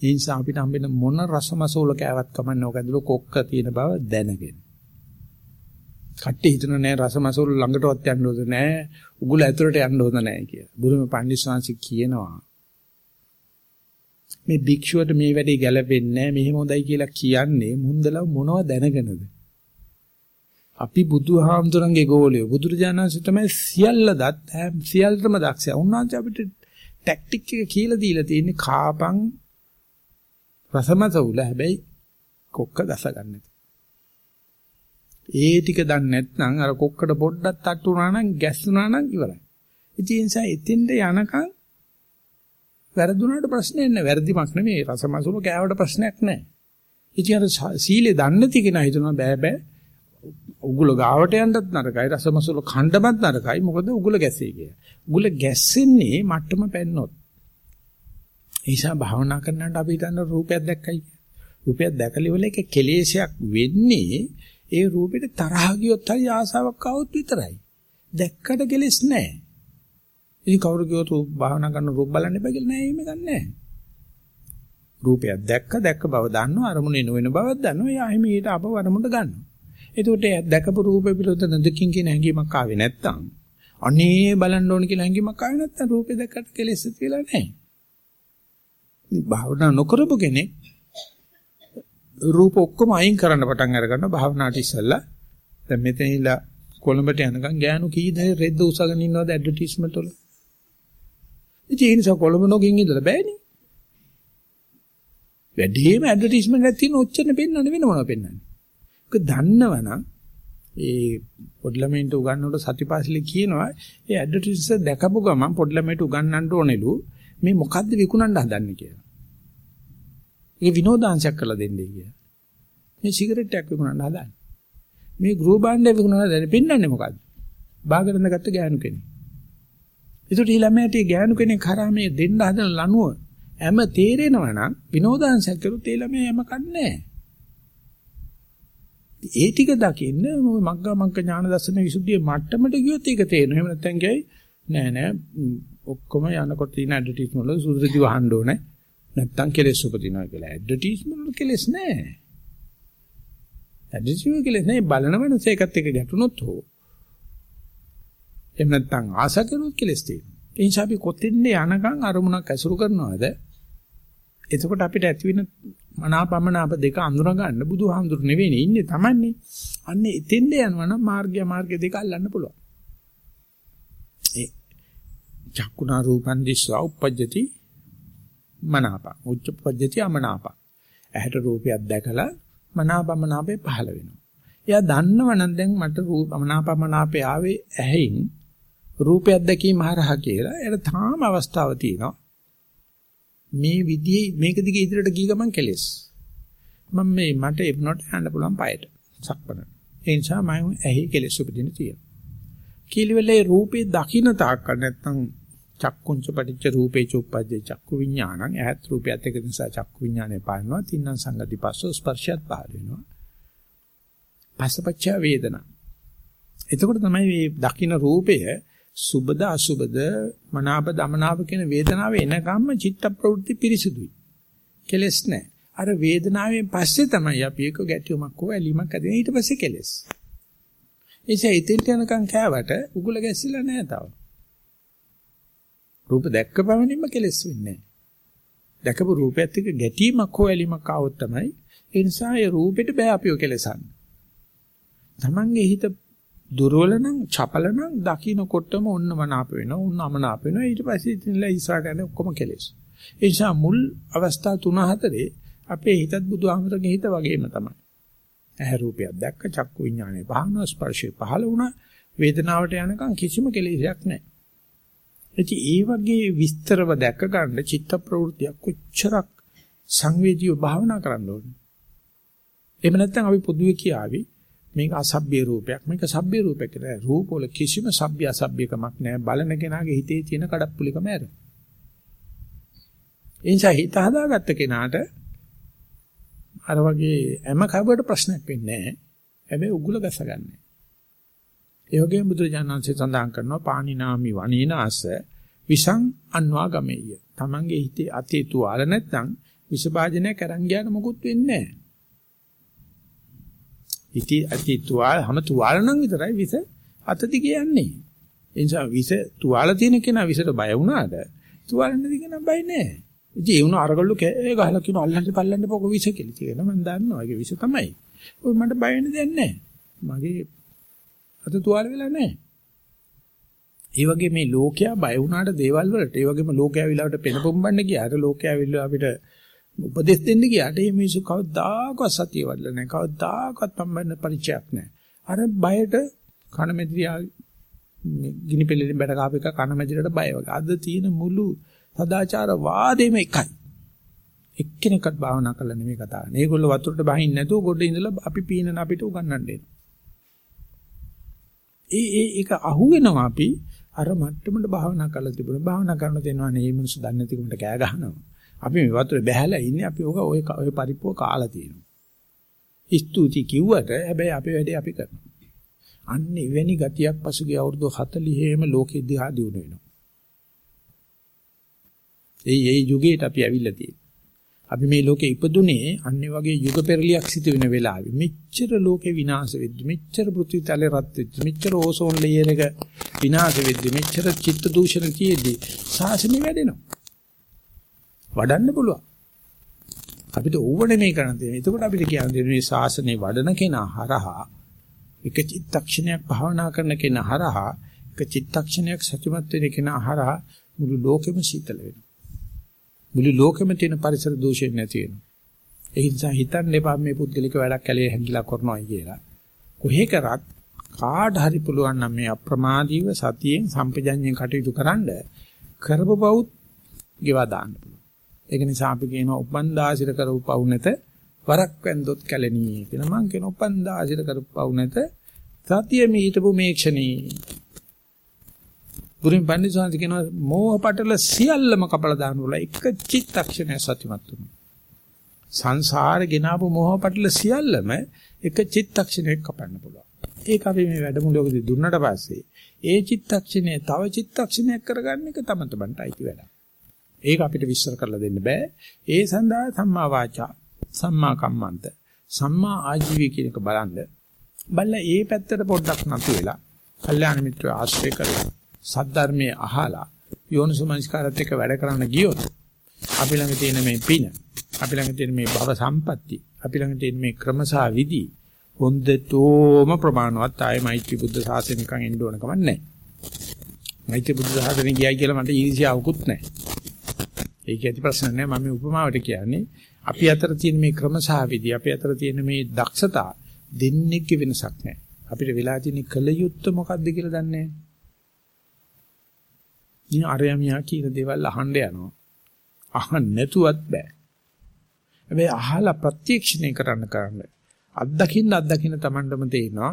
ඒ නිසා අපිට හම්බෙන මොන රසමසෝල කෑවත් කමන්නේ ඔක ඇතුළේ කොක්ක තියෙන බව දැනගෙන. කට්ටි හිතන නෑ රසමසෝල ළඟටවත් යන්න ඕද නෑ උගුල ඇතුළට යන්න ඕද නෑ කියලා. බුදුම පඬිස්සංශ කියනවා. මේ භික්ෂුවට මේ වැඩේ ගැලපෙන්නේ නෑ මෙහෙම හොඳයි කියලා කියන්නේ මුන්දලව මොනව දැනගෙනද? අපි බුදුහාමුදුරන්ගේ ගෝලියෝ බුදුරජාණන්සේ තමයි සියල්ල දත් සියල්ලම දක්ෂයා. උන්වහන්සේ අපිට ටැක්ටික් එක කියලා දීලා තියෙන්නේ කාපන් රසමසවුල හැබැයි කොක්ක ගස ගන්න. ඒ ටික දන්නේ නැත්නම් අර කොක්කට පොඩ්ඩක් තට්ටු වුණා නම් ගැස්සුණා නම් ඉවරයි. ඉතින් ඒ නිසා එතෙන්ට යනකම් වැරදුනාට ප්‍රශ්නයක් නැහැ. වැරදිමක් නෙමෙයි. රසමසුල කෑවට ප්‍රශ්නයක් නැහැ. ඉතින් අර සීලේ දන්නේ නැති කෙනා හිතනවා බෑ බෑ උගුල ගාවට යන්නත් නරකයි රසමසුල ඛණ්ඩමත් නරකයි මොකද උගුල ගැසෙයි කිය. උගුල ගැස්සෙන්නේ මට්ටම පැන්නොත්. ඒ නිසා භාවනා කරනකොට අපි හිතන රූපයක් දැක්කයි. රූපයක් දැකලා ඉවල එක කෙලේශයක් වෙන්නේ ඒ රූපෙට තරහ ගියොත් හරි ආසාවක් ආවොත් විතරයි. දැක්කට කෙලෙස් නැහැ. ඉතින් කවුරු කිව්වොත් භාවනා කරන රූප බලන්න එපා කියලා නෑ එහෙම ගන්නෑ. රූපයක් දැක්ක දැක්ක බව දන්නවා අරමුණ එන වෙන බවක් දන්නවා එයා එහෙම ඊට අපව අරමුණට ගන්නවා. එතකොට දැකපු රූපේ පිළිබඳ නදකින් කියන හැඟීමක් ආවේ නැත්තම් අනේ බලන්න ඕන කියලා හැඟීමක් ආවේ නැත්තම් රූපේ දැක්කට කෙලෙස් කියලා නැහැ. භාවනා නොකරපු කෙනෙක් රූප ඔක්කොම අයින් කරන්න පටන් අරගන්න භාවනාට ඉස්සෙල්ලා. දැන් මෙතනilla කොළඹට යනකම් ගෑනු කී දෙනෙක් රෙද්ද උසගෙන ඉන්නවද ඇඩ්වර්ටයිස්මන්ට් වල? ඉතින් ඒ නිසා කොළඹ නොගින් ඉඳලා බෑනේ. වැඩිම ඇඩ්වර්ටයිස්මන්ට් එකක් තියෙන ඔච්චරනේ පෙන්වන්න වෙන මොනවද පෙන්වන්නේ? ඒක දන්නවනම් ඒ පොඩි ළමයින්ට උගන්වනකොට සතිපාසලේ කියනවා ඒ ඇඩ්වර්ටයිස්මන්ට් දැකපු ගමන් පොඩි ළමයිට උගන්වන්න ඕනෙලු. මේ මොකද්ද විකුණන්න හදන්නේ කියලා. ඒක විනෝදාංශයක් කරලා දෙන්නේ කියලා. මේ සිගරට් එකක් විකුණන්න හදන්නේ. මේ ගෘහ භාණ්ඩය විකුණන්න හදන්නේ පෙන්වන්නේ මොකද්ද? බාගරෙන්ද ගත්ත ගෑනු කෙනෙක්. ඒකට ඊළමයට ගෑනු කෙනෙක් කරා මේ දෙන්න හදන ලනුව හැම තේරෙනවා නම් විනෝදාංශයක් කරුත් ඒ ළමයා හැම කන්නේ නැහැ. ඒ ටික දකින්න මග්ගා මග්ග ඥාන දර්ශන විසුද්ධියේ මට්ටමට ගියොත් ඒක තේරෙනවා. එහෙම නැත්නම් කියයි නෑ නෑ ඔක්කොම යනකොට තියෙන ඇඩ්වර්ටයිස්මන්ට් වල සුදුසුදි වහන්න ඕනේ. නැත්තම් කෙලෙස් උපදිනවා කියලා. ඇඩ්වර්ටයිස්මන්ට් වල කෙලෙස් නෑ. ඇඩ්වර්ටයිස්මන්ට් කෙලෙස් නෑ බලන වෙනස ඒකත් එක්ක ගැටුනොත් හෝ. එහෙම නැත්තම් ආස කරුත් කෙලෙස් තියෙනවා. ඒ නිසා අපි කොතෙන්ද යනකම් අරමුණක් ඇසුරු කරනවද? එතකොට අපිට ඇති වෙන මනාපමනාප දෙක අඳුර ගන්න බුදුහාමුදුරු නෙවෙයි ඉන්නේ Tamanne. අන්නේ එතෙන්ද යනවා නම් මාර්ගය මාර්ගය දෙක අල්ලන්න පුළුවන්. ඒ චක්කුණා රූපන් දිස්වා උපජ්ජති මනාප. උච්චපජ්ජති අමනාප. ඇහැට රූපයක් දැකලා මනාපමනාපේ පහළ වෙනවා. එයා දන්නවනම් දැන් මට රූප මනාපමනාපේ ආවේ ඇහෙන් රූපයක් දැකීම හරහා කියලා. එයාට තාම අවස්ථාව තියෙනවා. මේ විදිහේ මේක දිගේ ඉදිරියට ගිය ගමන් කෙලස්. මම මේ මට එපනොට යන්න පුළුවන් පායට. සක්පන. ඒ නිසා මම ඇහි කෙලස් උපදින තියෙනවා. කීලිවලේ රූපේ දකින්න තාක්ක නැත්නම් චක්කුංච පටිච්ච රූපේ චුප්පජ්ජේ චක්කු විඥානං ඇහත් රූපයත් එක්ක නිසා චක්කු විඥානේ පානවා තින්නම් සංගති පස්සෝ ස්පර්ශයත් පහල වෙනවා. පස්සපච්ච වේදනා. එතකොට තමයි මේ දකින්න රූපය සුබද අසුබද මනාප දමනාප කියන වේදනාව එනකම්ම චිත්ත ප්‍රවෘත්ති පිරිසුදුයි. කෙලස් නැහැ. අර වේදනාවෙන් පස්සේ තමයි අපි එක ගැටියමක් හෝ ඇලීමක් ඇති ඊට පස්සේ කෙලස්. එසේ ඉතින්ට යනකම් කෑවට උගුල ගැසිලා නැහැ තාම. රූප දැක්ක පමණින්ම කෙලස් වෙන්නේ නැහැ. දැකපු රූපයත් එක්ක ගැටීමක් හෝ ඇලීමක් ආවොත් තමයි ඒ නිසා ඒ රූපෙට බෑ අපිව කෙලසන්න. Tamange හිත දුර්වල නම් චපල නම් දකින්නකොටම ඔන්න මනාප වෙනවා ඔන්න අමනාප වෙනවා. ඊට පස්සේ ඉතින්ලා ඉස්සරහට යන ඔක්කොම කෙලෙස්. ඒ නිසා මුල් අවස්ථා 3 4 අපේ හිතත් බුදුහාමරගේ හිත වගේම තමයි. ඇහැ රූපයක් දැක්ක චක්කු විඥානේ පහන ස්පර්ශේ පහළ වුණා. වේදනාවට යනකම් කිසිම කෙලෙසයක් නැහැ. ඉතින් ඒ වගේ විස්තරව දැක ගන්න චිත්ත ප්‍රවෘත්තිය කොච්චරක් සංවේදීව භාවනා කරන්න ඕනේ. එහෙම නැත්නම් අපි පොදුවේ කියාවි මේක අසභ්‍ය රූපයක් මේක සભ્ય රූපයක් කියලා. රූපවල කිසිම සભ્ય අසભ્યකමක් නැහැ. බලන කෙනාගේ හිතේ තියෙන කඩප්පුලිකම ඇර. එනිසා හිත හදාගත්ත කෙනාට අර වගේ හැම කවකට ප්‍රශ්නයක් වෙන්නේ නැහැ. හැබැයි උගුල ගසගන්නේ. ඒ වගේම බුදුරජාණන්සේ සඳහන් කරනවා පාණිනාමි වනීනාස විසං අන්වාගමෙය. Tamange හිතේ අතේ තුවාල නැත්නම් විසභාජනයක් අරන් ගියාට මොකුත් වෙන්නේ නැහැ. හිතේ අතේ තුවාල හැම තුවාල නම් විතරයි විස අත දිගේ යන්නේ. ඒ නිසා විස තුවාල තියෙන කෙනා විසට බය වුණාට තුවාල නැති කෙනා බය නැහැ. ඉතින් ඒ වුණා අරගල්ලු කෑ ගහලා කියන අල්ලන්න පල්ලන්න පොක විස කියලා තියෙනවා මම දන්නවා ඒක විස තමයි. ඔය මට බය වෙන්න දෙයක් නැහැ. මගේ අත තුවාල වෙලා නැහැ. ඒ වගේ මේ ලෝකයා බය වුණාට දේවල් වලට ඒ වගේම ලෝකයා විලාවට පෙන පොම්බන්න ගියාට ලෝකයා විලාව අපිට උපදෙස් දෙන්න ගියාට මේ මිනිස්සු කවදාකවත් සතිය වඩලා නැහැ. කවදාකවත් පම්බන්න පරිචයක් නැහැ. අර බයට කන මෙදිරියා ගිනි පෙල්ලෙන් බැට කාප එක කන මෙදිරට බය වගේ. අද තියෙන මුළු සදාචාර වාදෙම එකයි. එක්කෙනෙක්වත් භාවනා කරලා නෙමෙයි කතා කරන්නේ. ඒගොල්ලෝ වතුරට බහින්න නැතුව ගොඩ ඉඳලා අපි පීනන අපිට උගන්වන්න දෙනවා. ඒ ඒ ඒක අහුවෙනවා අපි අර මට්ටමට භාවනා කරලා තිබුණා. භාවනා කරන තේනවා නේ මේ මිනිස්සු දන්නේ නැතිකමට කෑ ගහනවා. අපි මේ වතුරේ බැහැලා ඉන්නේ අපි ඕක ඔය ඔය පරිප්පුව කාලා තියෙනවා. ස්තුති කිව්වට හැබැයි අපේ වැඩේ අපි කරනවා. අන්න එවැනි ගතියක් පසුගිය අවුරුදු 40ෙම ලෝකෙ දිහා දිනු වෙනවා. ඒ ඒ යුගයට අපි ඇවිල්ලා තියෙනවා. අපි මේ ලෝකේ ඉපදුනේ අන්නේ වගේ යුග පෙරලියක් සිදු වෙන වෙලාවෙ. මෙච්චර ලෝකේ විනාශ වෙද්දි, මෙච්චර පෘථිවි තලේ රත් වෙද්දි, මෙච්චර ඕසෝන් ලේයර් එක විනාශ වෙද්දි, මෙච්චර චිත්ත දූෂණ තියෙද්දි සාසනෙ වැඩෙනවා. වඩන්න පුළුවන්. අපිට ඕවනේ මේ කරන්න තියෙන්නේ. එතකොට අපිට කියන්නේ මේ ශාසනය වඩන කෙනා හරහා එක චිත්තක්ෂණයක් භාවනා කරන කෙනා හරහා එක චිත්තක්ෂණයක් සතුටුමත් වෙන කෙනා හරහා මුළු ලෝකෙම සීතල වෙනවා. මුළු ලෝකෙම තියෙන පරිසර දූෂණ නැති වෙනවා. ඒ නිසා හිතන්න එපා මේ පුද්ගලික වැඩක් කැලේ හැංගිලා කරනවායි කියලා. කොහේ කරත් කාට හරි පුළුවන් නම් මේ අප්‍රමාදීව සතියෙන් සම්පජඤ්ඤයෙන් කටයුතු කරන්න කරපු බවුත් ගෙවා දාන්න පුළුවන්. ඒක නිසා අපි කියනවා උපන්දාසිර කරපු පව් නැත වරක් වැන්දොත් කැලණී කියලා. මං කියන උපන්දාසිර කරපු පව් නැත සතිය මීටපු මේ ක්ෂණී ගුරුන් පන්දිසාන්ති කියනවා මෝහ පටල සියල්ලම කපලා දාන්න ඕන එක චිත්තක්ෂණය සත්‍යමත් වුණා. සංසාරේ ගෙනාවු මෝහ පටල සියල්ලම එක චිත්තක්ෂණයක් කපන්න පුළුවන්. ඒක අපි මේ වැඩමුළුවකදී දුන්නට පස්සේ ඒ චිත්තක්ෂණය තව චිත්තක්ෂණයක් කරගන්න එක තම තමන්ට අයිති වැඩක්. ඒක අපිට විශ්සර කරලා දෙන්න බෑ. ඒ සඳහා සම්මා වාචා, සම්මා කම්මන්ත, සම්මා ආජීවය කියන එක බලන්න. බලලා ඒ පැත්තට පොඩ්ඩක් නතු වෙලා, කල්යාණ මිත්‍ර ආශ්‍රය කරලා සද්ධර්මයේ අහලා යෝනිසුමනස්කාරත් එක්ක වැඩ කරන්න ගියොත් අපි ළඟ තියෙන මේ පින අපි ළඟ තියෙන මේ භව සම්පatti අපි ළඟ තියෙන මේ ක්‍රමසා විදි හොඳටම ප්‍රමාණවත් ආයේ මෛත්‍රී බුද්ධ ශාසනයකන් එන්න ඕන කම නැහැ. මෛත්‍රී බුද්ධ ශාසනය ගියයි කියලා මට ඊර්ෂ්‍යාවකුත් නැහැ. ඒක ඇති ප්‍රශ්න නැහැ මම උපමාවට කියන්නේ අපි අතර තියෙන මේ ක්‍රමසා විදි අපි අතර තියෙන මේ දක්ෂතා දෙන්නේක වෙනසක් නැහැ. අපිට වෙලා තියෙන කල යුත්තේ මොකද්ද කියලා දන්නේ නැහැ. ඉතින් අරයමියා කියන දේවල් අහන්න යනවා. අහන්න නැතුවත් බෑ. හැබැයි අහලා ප්‍රත්‍යක්ෂණය කරන්න කරන්න. අත්දකින්න අත්දකින්න Tamandම තේිනවා.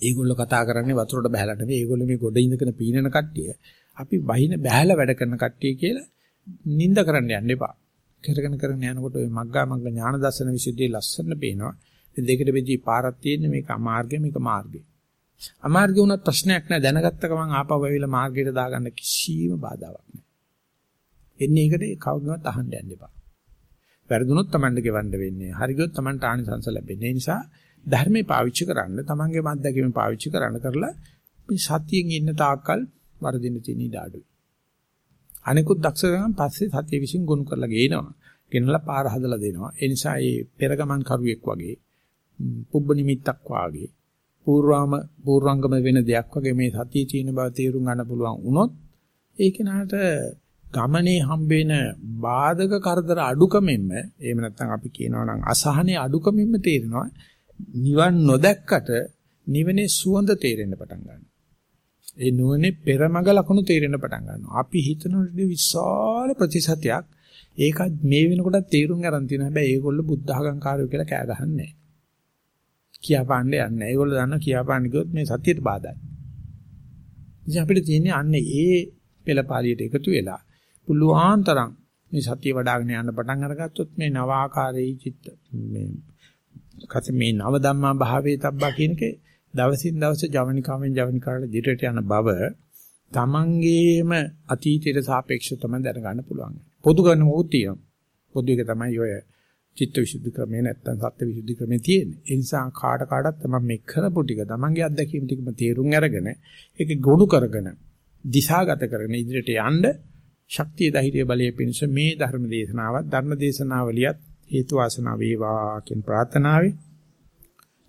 ඒගොල්ලෝ කතා කරන්නේ වතුරට බහැලා නෙවෙයි. ඒගොල්ලෝ මේ ගොඩ ඉඳගෙන පීනන කට්ටිය. අපි බහින බහැලා වැඩ කරන කට්ටිය කියලා නිඳ කරන්න යන්න එපා. කරගෙන කරගෙන යනකොට ওই මග්ගා මග්ග ඥාන දර්ශන විසුද්ධිය ලස්සන පේනවා. දෙකට බෙදී පාරක් තියෙන මේක මාර්ගය මේක මාර්ගය. අමාර්ගය වුණත් ප්‍රශ්නයක් නැහැ දැනගත්ත ගමන් ආපහු ඇවිල්ලා මාර්ගයට දාගන්න කිසිම බාධාවක් නැහැ. එන්නේ ඒකට කවුරුවත් අහන්න යන්න එපා. වැරදුනොත් Tamanට ගෙවන්න වෙන්නේ. හරි ගියොත් Tamanට ආනිසංස ලැබෙන්නේ. ඒ නිසා ධර්මේ පාවිච්චි කරන්න, Tamanගේ මද්දකීම පාවිච්චි කරන්න කරලා මේ සතියෙන් ඉන්න තාක්කල් වරදින්න තියෙන ඉඩ අඩුයි. අනිකුත් දක්ෂකම් පස්සේ සතිය විසින් ගොනු කරලා ගේනවා. ගෙනලා පාර හදලා දෙනවා. ඒ නිසා මේ පෙරගමන් කරුවෙක් වගේ පුබ්බ නිමිත්තක් වාගේ පූර්වාම පූර්වංගම වෙන දෙයක් වගේ මේ සතියේ තියෙන බව තේරුම් ගන්න පුළුවන් වුණොත් ඒ කෙනාට ගමනේ හම්බෙන බාධක කරදර අඩුකමෙන්ම එහෙම නැත්නම් අපි කියනවා නම් අසහනේ අඩුකමෙන්ම තේරෙනවා නිවන් නොදැක්කට නිවනේ සුවඳ තේරෙන්න පටන් ගන්නවා. ඒ නුවණේ පෙරමග ලකුණු තේරෙන්න පටන් ගන්නවා. අපි හිතනොට විශාල ප්‍රතිශතයක් ඒකත් මේ වෙනකොට තේරුම් ගන්න තියෙනවා. හැබැයි ඒගොල්ලෝ බුද්ධ ආගම්කාරයෝ කියලා කෑ ගහන්නේ නැහැ. කියාපාන්න යන්නේ නැහැ. ඒගොල්ලෝ දන්නවා කියාපාන්න ගියොත් මේ සත්‍යයට බාධායි. ඉතින් අපිට තියෙන්නේ අන්න ඒ පෙළපාලියට එකතු වෙලා පුළුවන් තරම් මේ සත්‍ය වඩ아가න යන්න පටන් අරගත්තොත් මේ නව ආකාරයේ චිත්ත මේ කත මේ නව ධම්මා භාවයේ තබ්බා කියන එකේ දවසින් දවස ජවනිකාවෙන් ජවනිකාට දිරට යන බව තමන්ගේම අතීතයට සාපේක්ෂව තමයි දැනගන්න පුළුවන්. පොදු කරන මොකුත් තියෙනවා. පොදු එක තමයි ඔය චිත්ත විසුද්ධි ක්‍රමේ නැත්තම් සත්‍ය විසුද්ධි ක්‍රමේ තියෙන්නේ. ඒ නිසා කාට කාටත් තමයි මේ කරපු ටික තමන්ගේ අත්දැකීම් ටිකම තේරුම් අරගෙන ඒක ගොනු කරගෙන දිශාගත කරගෙන ඉදිරියට යන්න ශක්තිය ධෛර්ය බලයේ පිණිස මේ ධර්ම දේශනාවත් ධර්ම දේශනාවලියත් හේතු වාසනා වේවා කියන ප්‍රාර්ථනාවයි.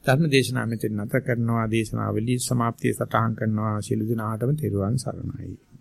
ධර්ම දේශනාව මෙතන නැත කරනවා දේශනාවලිය સમાප්තිය සටහන් කරනවා. ශිළු දිනාටම තෙරුවන් සරණයි.